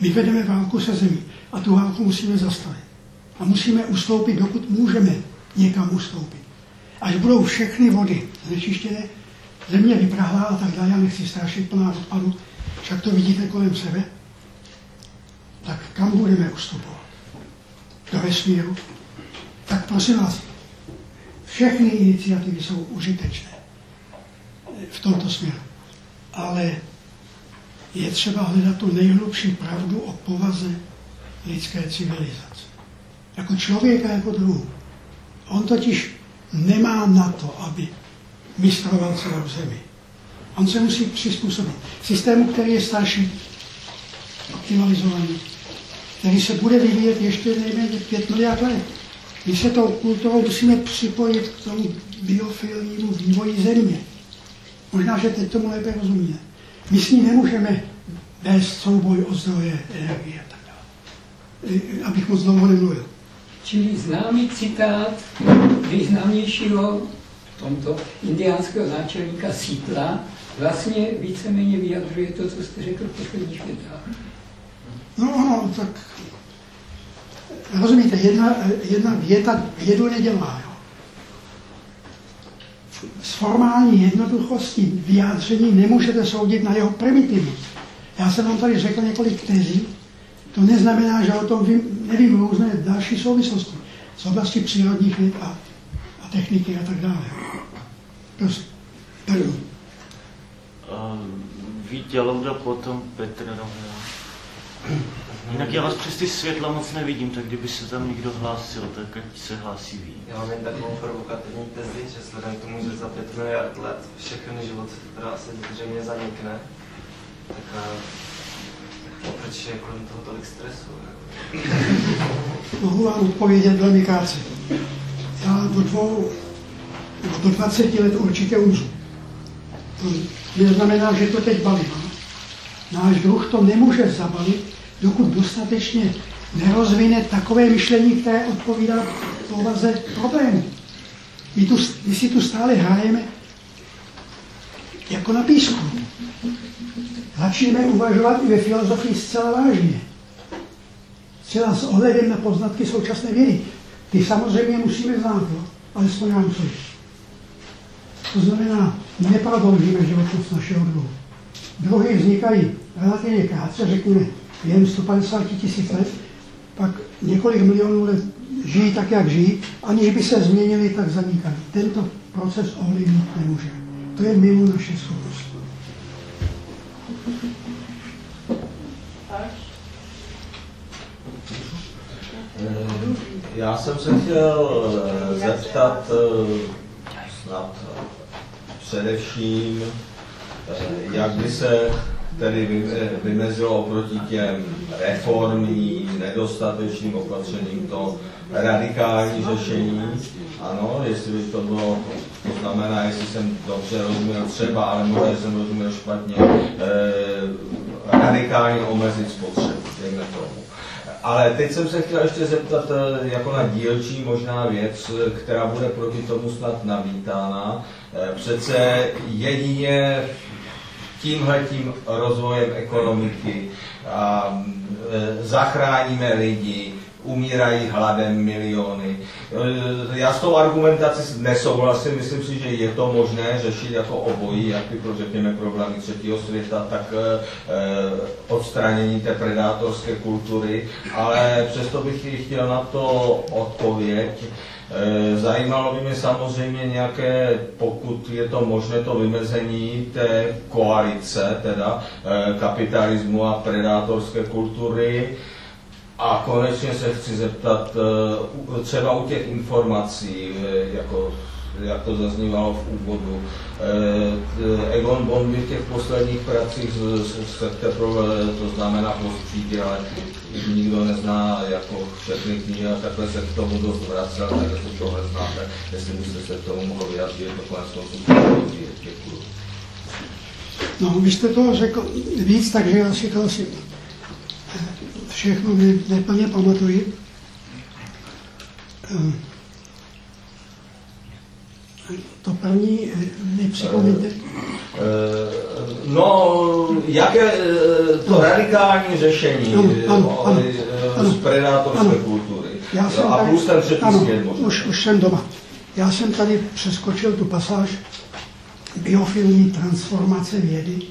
My vedeme válku se zemí a tu válku musíme zastavit. A musíme ustoupit, dokud můžeme někam ustoupit. Až budou všechny vody znečištěné, země vyprahlá a tak dále, já nechci strašit plná odpadu, však to vidíte kolem sebe, tak kam budeme ustupovat? Do vesmíru? Tak prosím vás, všechny iniciativy jsou užitečné v tomto směru. Ale je třeba hledat tu nejhlubší pravdu o povaze lidské civilizace. Jako člověka, jako druhu. On totiž nemá na to, aby mistroval celou zemi. On se musí přizpůsobit systému, který je starší, optimalizovaný, který se bude vyvíjet ještě nejméně 5 miliard let. My se tou kulturou musíme připojit k tomu biofilnímu vývoji země. Možná, že teď tomu lépe rozumíme. My s ní nemůžeme vést souboj o zdroje energie a tak dále. Abych moc dlouho nemluvil.
Čili známý citát významnějšího tomto indiánského náčelníka Sítla vlastně víceméně vyjadřuje to, co jste řekl v posledních větách.
No ano, tak rozumíte, jedna, jedna věta vědu nedělá. Jo. S formální jednoduchostí vyjádření nemůžete soudit na jeho primitivnost. Já jsem vám tady řekl několik tezí, to neznamená, že o tom vím, nevím různé další souvislosti z oblasti přírodních věd a techniky a tak dále. Prosím. Pardon.
Vítě Louda, potom Petr Rohel. Jinak já vás přes ty světla moc nevidím, tak kdyby se tam někdo hlásil, tak ať se hlásí ví.
Já mám jen takovou provokativní tezi, že vzhledem k tomu, že za pět miliard let všechny život se zřejmě zanikne, tak a, proč je kolem toho tolik stresu?
Mohu vám odpovědět velmi krátce. Do dvou, do 20 let určitě umřu. To neznamená, že to teď balím. Náš druh to nemůže zabalit, dokud dostatečně nerozvine takové myšlení, které odpovídá povaze problému. My, tu, my si tu stále hrajeme jako na písku. Začneme uvažovat i ve filozofii zcela vážně. Zcela s ohledem na poznatky současné vědy. Ty samozřejmě musíme znát, jo? alespoň rámcově. To znamená, neprodloužíme životnost našeho druhu. Druhy vznikají relativně krátce, řekněme jen 150 tisíc let, pak několik milionů let žijí tak, jak žijí, aniž by se změnili, tak zanikají. Tento proces ovlivnit nemůže. To je mimo naše schopnosti.
Já jsem se chtěl eh, zeptat eh, snad především, eh, jak by se tedy vymezilo oproti těm reformním, nedostatečným opatřením to radikální řešení. Ano, jestli by to bylo, to znamená, jestli jsem dobře rozuměl třeba, ale možná jsem rozuměl špatně, eh, radikálně omezit spotřebu, dejme tomu. Ale teď jsem se chtěl ještě zeptat eh, jako na dílčí možná věc, která bude proti tomu snad navítána. Eh, přece jedině tímhletím rozvojem ekonomiky a, e, zachráníme lidi, umírají hladem miliony. E, já s tou argumentací nesouhlasím, myslím si, že je to možné řešit jako obojí, jak ty, řekněme, problémy třetího světa, tak e, odstranění té predátorské kultury, ale přesto bych chtěl na to odpověď. E, zajímalo by mě samozřejmě nějaké, pokud je to možné, to vymezení té koalice, teda kapitalismu a predátorské kultury, a konečně se chci zeptat, eh, třeba u těch informací, eh, jako jak to zaznívalo v úvodu. Eh, Egon Bondy v těch posledních pracích se teprve, to znamená postřídě, ale nikdo nezná jako všechny knihy a takhle se k tomu dost vracel, tak jestli tohle znáte, jestli byste se k tomu mohl vyjádřit, to konec konců Děkuji.
No, vy jste toho řekl víc, takže já si to asi všechno ne, neplně pamatuji. Ehm, to první mi připomeňte.
No, jaké to radikální řešení ano, ano, ano, ano, z predátorské ano. kultury? Já jsem a plus ten třetí ano, svět
už, už jsem doma. Já jsem tady přeskočil tu pasáž biofilní transformace vědy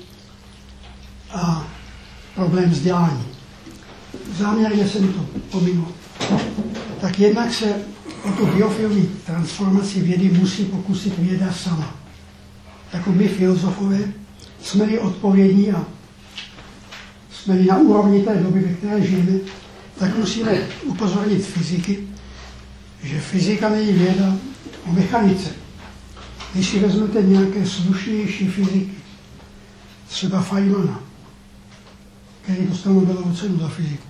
a problém vzdělání záměrně jsem to pominul. Tak jednak se o tu biofilní transformaci vědy musí pokusit věda sama. Jako my filozofové jsme-li odpovědní a jsme-li na úrovni té doby, ve které žijeme, tak musíme upozornit fyziky, že fyzika není věda o mechanice. Když si vezmete nějaké slušnější fyziky, třeba Feynmana, který dostal Nobelovu cenu za fyziku,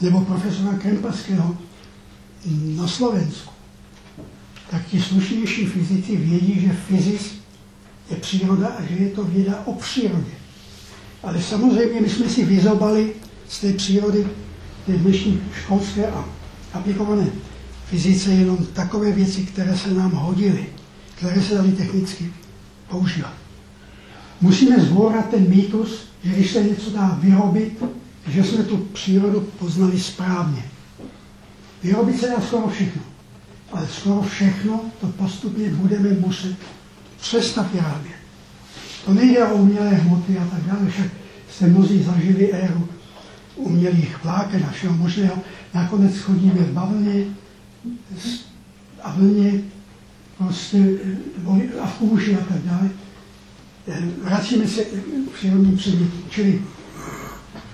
nebo profesora Krempelského na Slovensku, tak ti slušnější fyzici vědí, že fyzis je příroda a že je to věda o přírodě. Ale samozřejmě my jsme si vyzobali z té přírody té dnešní školské a aplikované fyzice jenom takové věci, které se nám hodily, které se daly technicky používat. Musíme zbourat ten mýtus, že když se něco dá vyrobit, že jsme tu přírodu poznali správně. Vyrobit se dá skoro všechno, ale skoro všechno to postupně budeme muset přestat vyrábět. To nejde o umělé hmoty a tak dále, však jste mnozí zažili éru umělých vláken a všeho možného. Nakonec chodíme v bavlně a vlně prostě, a v kůži a tak dále. Vracíme se k přírodním předmětům. Čili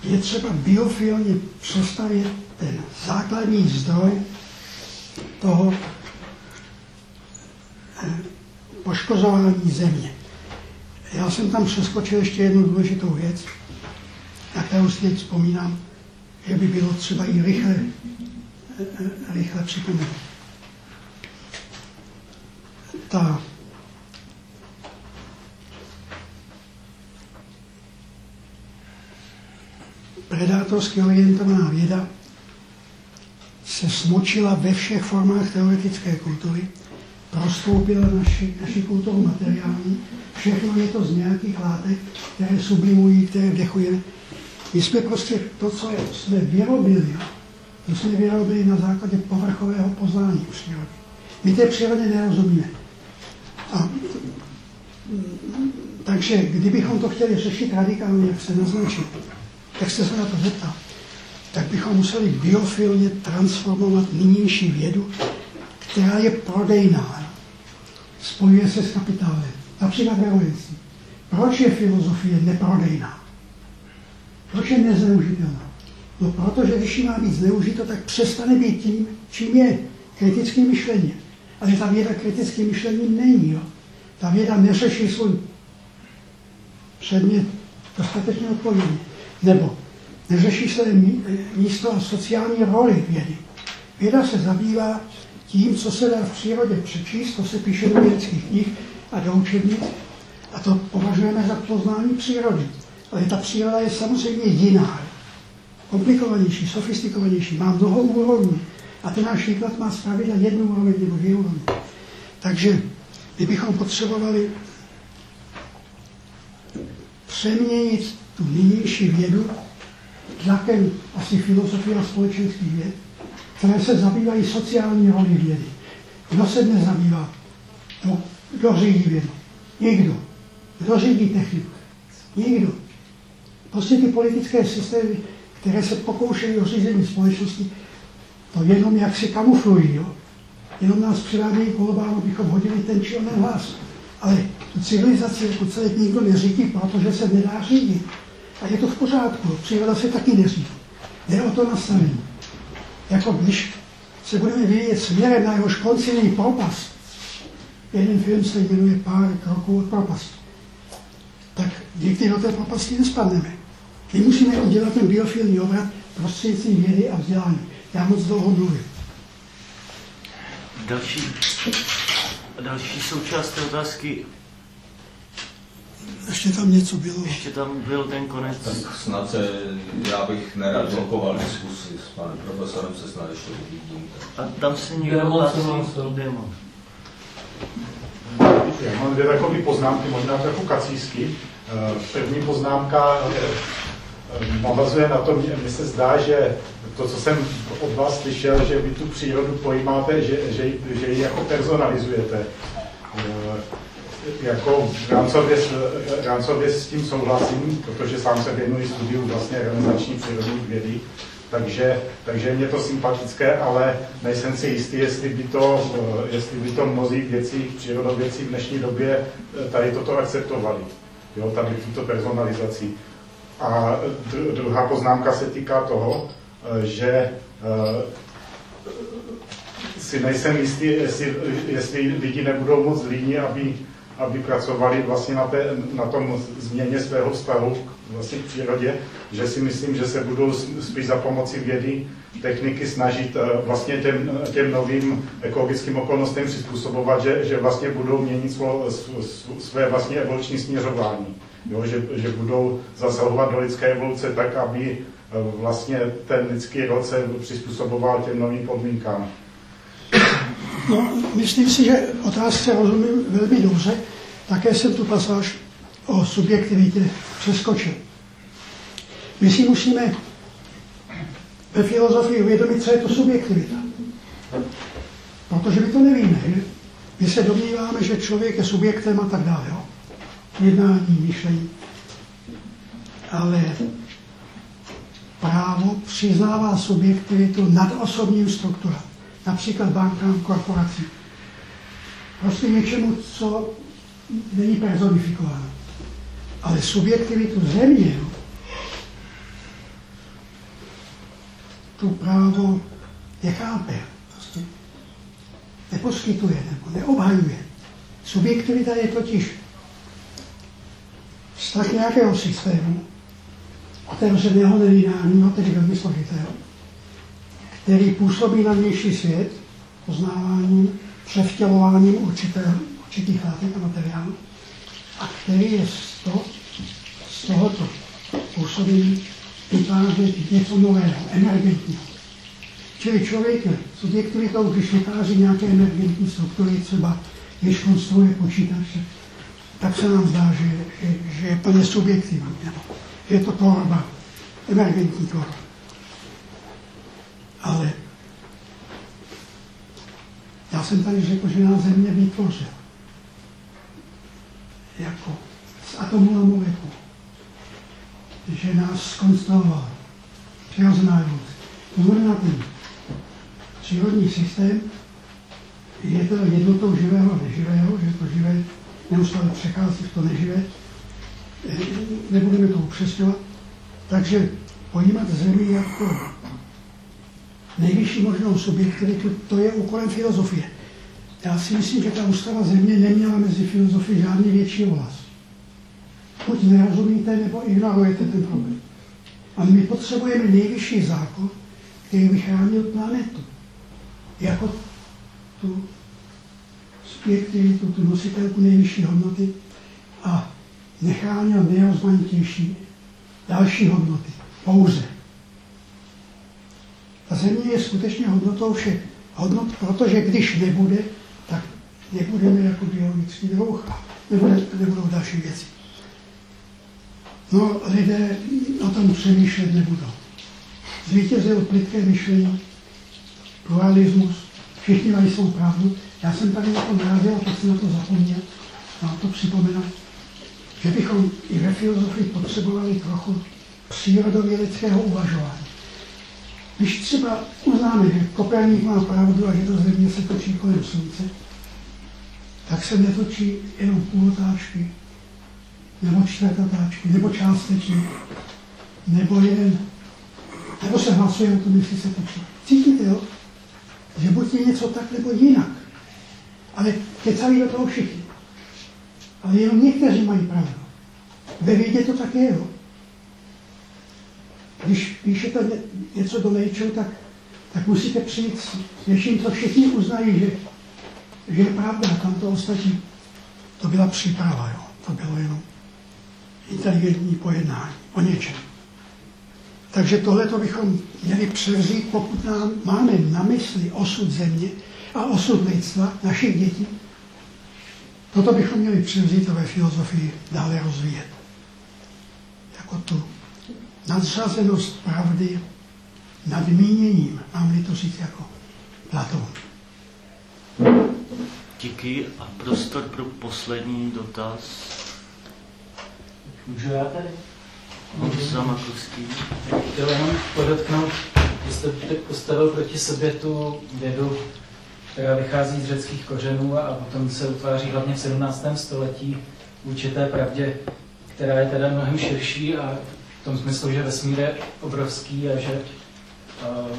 je třeba biofilně přestavit ten základní zdroj toho eh, poškozování země. Já jsem tam přeskočil ještě jednu důležitou věc, na kterou si teď vzpomínám, že by bylo třeba i rychle, eh, eh, rychle připomenout. Ta predátorsky orientovaná věda se smočila ve všech formách teoretické kultury, prostoupila naši, naši kulturu materiální, všechno je to z nějakých látek, které sublimují, které vdechujeme. My jsme prostě to, co jsme vyrobili, to jsme vyrobili na základě povrchového poznání přírody. My té přírodě nerozumíme. A, takže kdybychom to chtěli řešit radikálně, jak se naznačil, jak jste se na to zeptal, tak bychom museli biofilně transformovat nynější vědu, která je prodejná. Spojuje se s kapitálem. Například ve Proč je filozofie neprodejná? Proč je nezneužitelná? No protože když má být zneužito, tak přestane být tím, čím je kritické myšlení. Ale ta věda kritické myšlení není. Jo. Ta věda neřeší svůj předmět dostatečně odpovědně. Nebo neřeší se místo sociální roli vědy. Věda se zabývá tím, co se dá v přírodě přečíst, to se píše do vědeckých knih a do učebnic, a to považujeme za poznání přírody. Ale ta příroda je samozřejmě jiná, komplikovanější, sofistikovanější, má mnoho úrovní. A ten náš výklad má zpravidla jednu úroveň nebo dvě úrovně. Takže my bychom potřebovali přeměnit tu nynější vědu tlakem asi filozofie a společenských věd které se zabývají sociální roli vědy. Kdo se dnes zabývá? No, kdo řídí vědu? Nikdo. Kdo řídí techniku? Nikdo. Prostě ty politické systémy, které se pokoušejí o řízení společnosti, to jenom jak si kamuflují. Jo? Jenom nás přivádějí k volbám, abychom hodili ten či onen hlas. Ale tu civilizaci jako celek nikdo neřídí, protože se nedá řídit. A je to v pořádku. Příroda se taky neřídí. Jde o to nastavení. Jako když se budeme vyvíjet směrem na jehož konci není propast. Jeden film se jmenuje Pár kroků od propasti. Tak někdy do té propasti nespadneme. My musíme udělat ten biofilní obrat prostřednictvím vědy a vzdělání. Já moc dlouho mluvím.
Další, další součást té otázky,
Ještě tam něco bylo.
ještě tam byl ten konec.
Tak snad se, já bych nerad blokoval diskusi s panem profesorem, se snad ještě uvidím.
A tam se někdo hlásí. Démon.
Já mám dvě takové poznámky, možná trochu kacísky. Eh, První poznámka eh, navazuje na to, mně mně se zdá, že to, co jsem od vás slyšel, že vy tu přírodu pojímáte, že, že, že ji jako personalizujete. Jako rámcově, rámcově s tím souhlasím, protože sám se věnuji studiu vlastně renesanční přírodní vědy, takže, takže mě to sympatické, ale nejsem si jistý, jestli by to, eh, jestli by to mnozí věci, přírodověci v dnešní době eh, tady toto akceptovali. Jo, tady tuto personalizaci. A dru- druhá poznámka se týká toho, eh, že si nejsem jistý, jestli, jestli lidi nebudou moc líní, aby, aby pracovali vlastně na, té, na tom změně svého vztahu k- vlastně k přírodě, že si myslím, že se budou spíš za pomoci vědy, techniky snažit eh, vlastně těm, těm novým ekologickým okolnostem přizpůsobovat, že, že vlastně budou měnit svo, své vlastně evoluční směřování. Jo, že, že budou zasahovat do lidské evoluce tak, aby eh, vlastně ten lidský rod se přizpůsoboval těm novým podmínkám.
No, myslím si, že otázce rozumím velmi dobře. Také jsem tu pasáž o subjektivitě přeskočil. My si musíme ve filozofii uvědomit, co je to subjektivita. Protože my to nevíme. Že? My se domníváme, že člověk je subjektem a tak dále. Jo? Jednání, myšlení. Ale právo přiznává subjektivitu nad osobním strukturám například bankám, korporacím. Prostě něčemu, co není personifikováno. Ale subjektivitu země, tu právo nechápe, prostě neposkytuje nebo neobhajuje. Subjektivita je totiž vztah nějakého systému, otevřeného, nelineárního, tedy velmi složitého, který působí na vnější svět poznáváním, převtělováním určité, určitých látek a materiálů a který je z, to, z tohoto působení vytvářet něco nového, emergentního. Čili člověk je subjektivitou, když vytváří nějaké emergentní struktury, třeba když konstruuje počítače, tak se nám zdá, že, že, že je plně subjektivní, nebo že je to tvorba, emergentní tvorba. Ale jsem tady řekl, že nás země vytvořil. Jako z atomu a molekul. Že nás skonstruoval. Přirozená evoluce. To znamená, ten přírodní systém je to jednotou živého a neživého, že to živé neustále přechází v to neživé. Eh, Nebudeme to upřesňovat. Takže pojímat zemi jako nejvyšší možnou subjektivitu, to je úkolem filozofie. Já si myslím, že ta ústava země neměla mezi filozofii žádný větší ohlas. Buď nerozumíte, nebo ignorujete ten problém. A my potřebujeme nejvyšší zákon, který by chránil planetu. Jako tu subjektivitu, tu nositelku nejvyšší hodnoty a nechránil nejrozmanitější další hodnoty. Pouze. Ta země je skutečně hodnotou všech hodnot, protože když nebude, nebudeme jako biologický druh a nebudou další věci. No, lidé o tom přemýšlet nebudou. Zvítězilo plitké myšlení pluralismus, všichni mají svou pravdu. Já jsem tady na to narazil a jsem na to zapomněl, mám to připomenout, že bychom i ve filozofii potřebovali trochu přírodovědeckého uvažování. Když třeba uznáme, že Koperník má pravdu a že to země se točí kolem slunce, tak se netočí jenom půlotáčky, nebo čtvrtotáčky, nebo částečně, nebo jeden, nebo se hlasuje o tom, jestli se točí. Cítíte, jo? Že buď je něco tak, nebo jinak. Ale kecali do toho všichni. Ale jenom někteří mají pravdu. Ve vědě to tak je, jo? Když píšete něco do Nature, tak, tak musíte přijít s něčím, co všichni uznají, že, je pravda. Tam to ostatní, to byla příprava, jo? To bylo jenom inteligentní pojednání o něčem. Takže tohle to bychom měli převzít, pokud nám máme na mysli osud země a osud lidstva, našich dětí. Toto bychom měli převzít a ve filozofii dále rozvíjet. Jako tu nadřazenost pravdy nad míněním, mám-li to říct jako Platón.
Díky a prostor pro poslední dotaz.
Můžu já tady?
Honza Makovský.
Chtěl jenom podotknout, že jste teď postavil proti sobě tu vědu, která vychází z řeckých kořenů a potom se utváří hlavně v 17. století vůči té pravdě, která je teda mnohem širší a v tom smyslu, že vesmír je obrovský a že uh,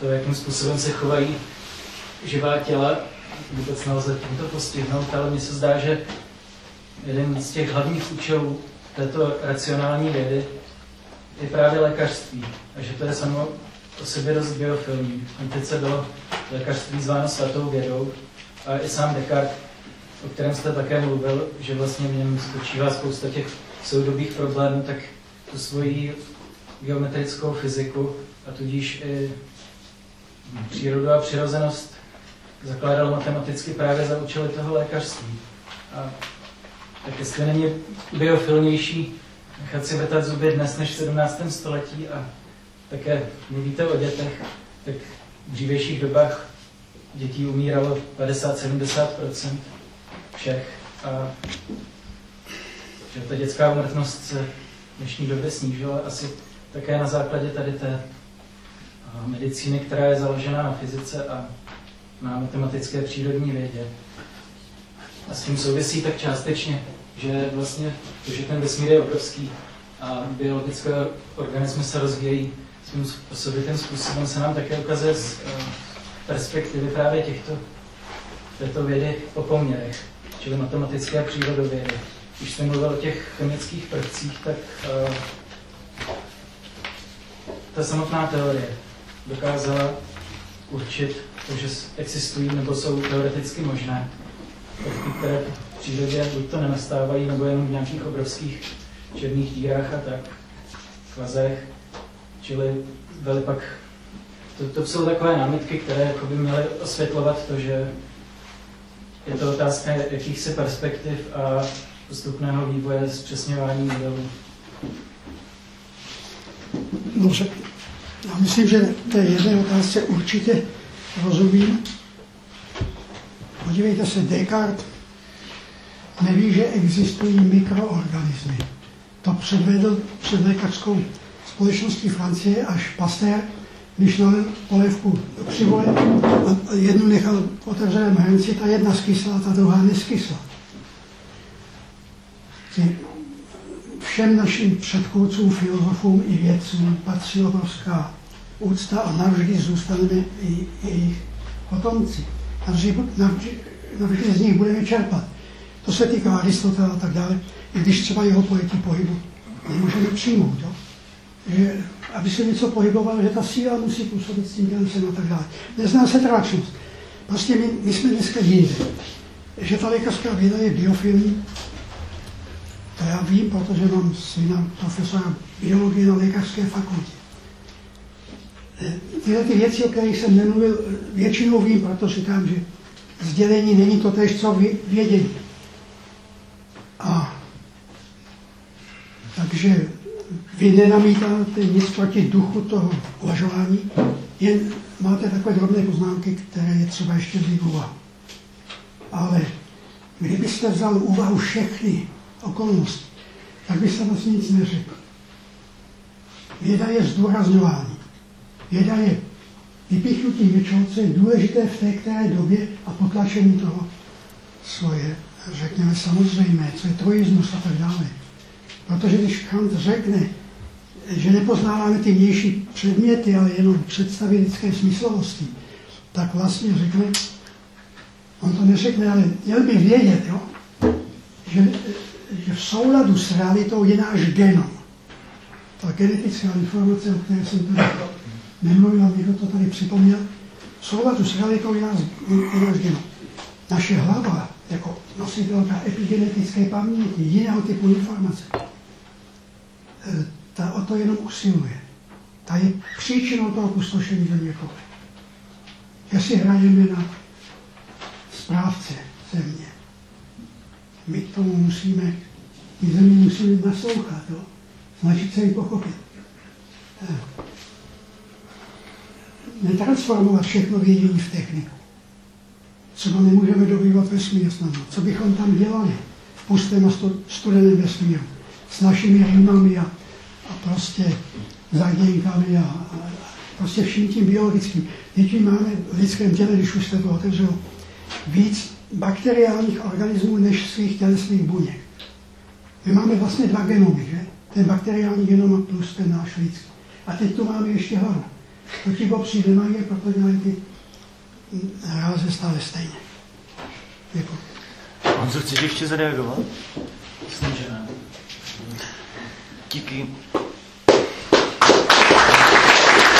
to, jakým způsobem se chovají živá těla, vůbec nelze tímto postihnout, ale mně se zdá, že jeden z těch hlavních účelů této racionální vědy je právě lékařství. A že to je samo o sobě dost biofilmní. Antice bylo lékařství zváno svatou vědou a i sám Descartes, o kterém jste také mluvil, že vlastně v něm spočívá spousta těch soudobých problémů, tak tu svoji geometrickou fyziku a tudíž i přírodu a přirozenost zakládal matematicky právě za účely toho lékařství. A tak jestli není biofilnější nechat si vrtat zuby dnes než v 17. století a také mluvíte o dětech, tak v dřívějších dobách dětí umíralo 50-70% všech a že ta dětská umrtnost se v dnešní době snížila asi také na základě tady té medicíny, která je založena na fyzice a na matematické přírodní vědě. A s tím souvisí tak částečně, že vlastně to, že ten vesmír je obrovský a biologické organismy se rozvíjejí svým osobitým způsobem, se nám také ukazuje z uh, perspektivy právě těchto této vědy o poměrech, čili matematické přírodovědy. Když jsem mluvil o těch chemických prvcích, tak uh, ta samotná teorie dokázala určit to, že existují nebo jsou teoreticky možné prvky, které v přírodě buď to nenastávají, nebo jenom v nějakých obrovských černých dírách a tak, kvazech. Čili byly pak, to, to jsou takové námitky, které jako by měly osvětlovat to, že je to otázka jakýchsi perspektiv a postupného vývoje zpřesňování modelů.
Dobře. Já myslím, že té jedné otázce určitě rozumím. Podívejte se, Descartes neví, že existují mikroorganismy. To předvedl před lékařskou společností Francie až Pasteur, když nalil polévku do přivoje a jednu nechal v otevřeném hrnci, ta jedna skysla, ta druhá neskysla. Všem našim předchůdcům, filozofům i vědcům patří obrovská úcta a navždy zůstaneme i jejich potomci. Navždy, navždy, navždy z nich budeme čerpat. To se týká Aristotela a tak dále, i když třeba jeho pojetí pohybu nemůžeme přijmout. Jo? Že, aby se něco pohybovalo, že ta síla musí působit s tím dělcem a tak dále. Nezná se tráčnost. Prostě my, my jsme dneska jinde. Že ta lékařská věda je biofilní, to já vím, protože mám syna profesora biologie na lékařské fakultě. Tyhle ty věci, o kterých jsem nemluvil, většinou vím, proto říkám, že sdělení není to tež, co vědění. A takže vy nenamítáte nic proti duchu toho uvažování, jen máte takové drobné poznámky, které je třeba ještě úvahu. Ale kdybyste vzal úvahu všechny okolnosti, tak byste vlastně nic neřekl. Věda je zdůrazňování. Věda je vypíchnutí něčeho, co je důležité v té které době a potlačení toho, co je, řekněme, samozřejmé, co je trojízmus a tak dále. Protože když Kant řekne, že nepoznáváme ty vnější předměty, ale jenom představy lidské smyslovosti, tak vlastně řekne, on to neřekne, ale měl by vědět, jo, že, že v souladu s realitou je náš genom. Ta genetická informace, o které jsem tady nemluvil, někdo to tady připomněl, v souladu s realitou je, náš. Naše hlava jako nositelka epigenetické paměti, jiného typu informace, e, ta o to jenom usiluje. Ta je příčinou toho pustošení do někoho. Že si hrajeme na správce země. My tomu musíme, my země musíme naslouchat, jo? snažit se ji pochopit. Netransformovat všechno vědění v techniku. Třeba nemůžeme dobývat vesmír snadno. Co bychom tam dělali v pustém a studeném vesmíru s našimi rýmami a, a prostě zadějkami a, a, prostě vším tím biologickým. Děti máme v lidském těle, když už jste to otevřel, víc bakteriálních organismů než svých tělesných buněk. My máme vlastně dva genomy, že? Ten bakteriální genom plus ten náš lidský. A teď tu máme ještě horu. To ti bobři nemají, protože mají ty hráze stále stejně. Děkuji.
Honzo, chceš ještě zareagovat?
Myslím, že ne.
Díky.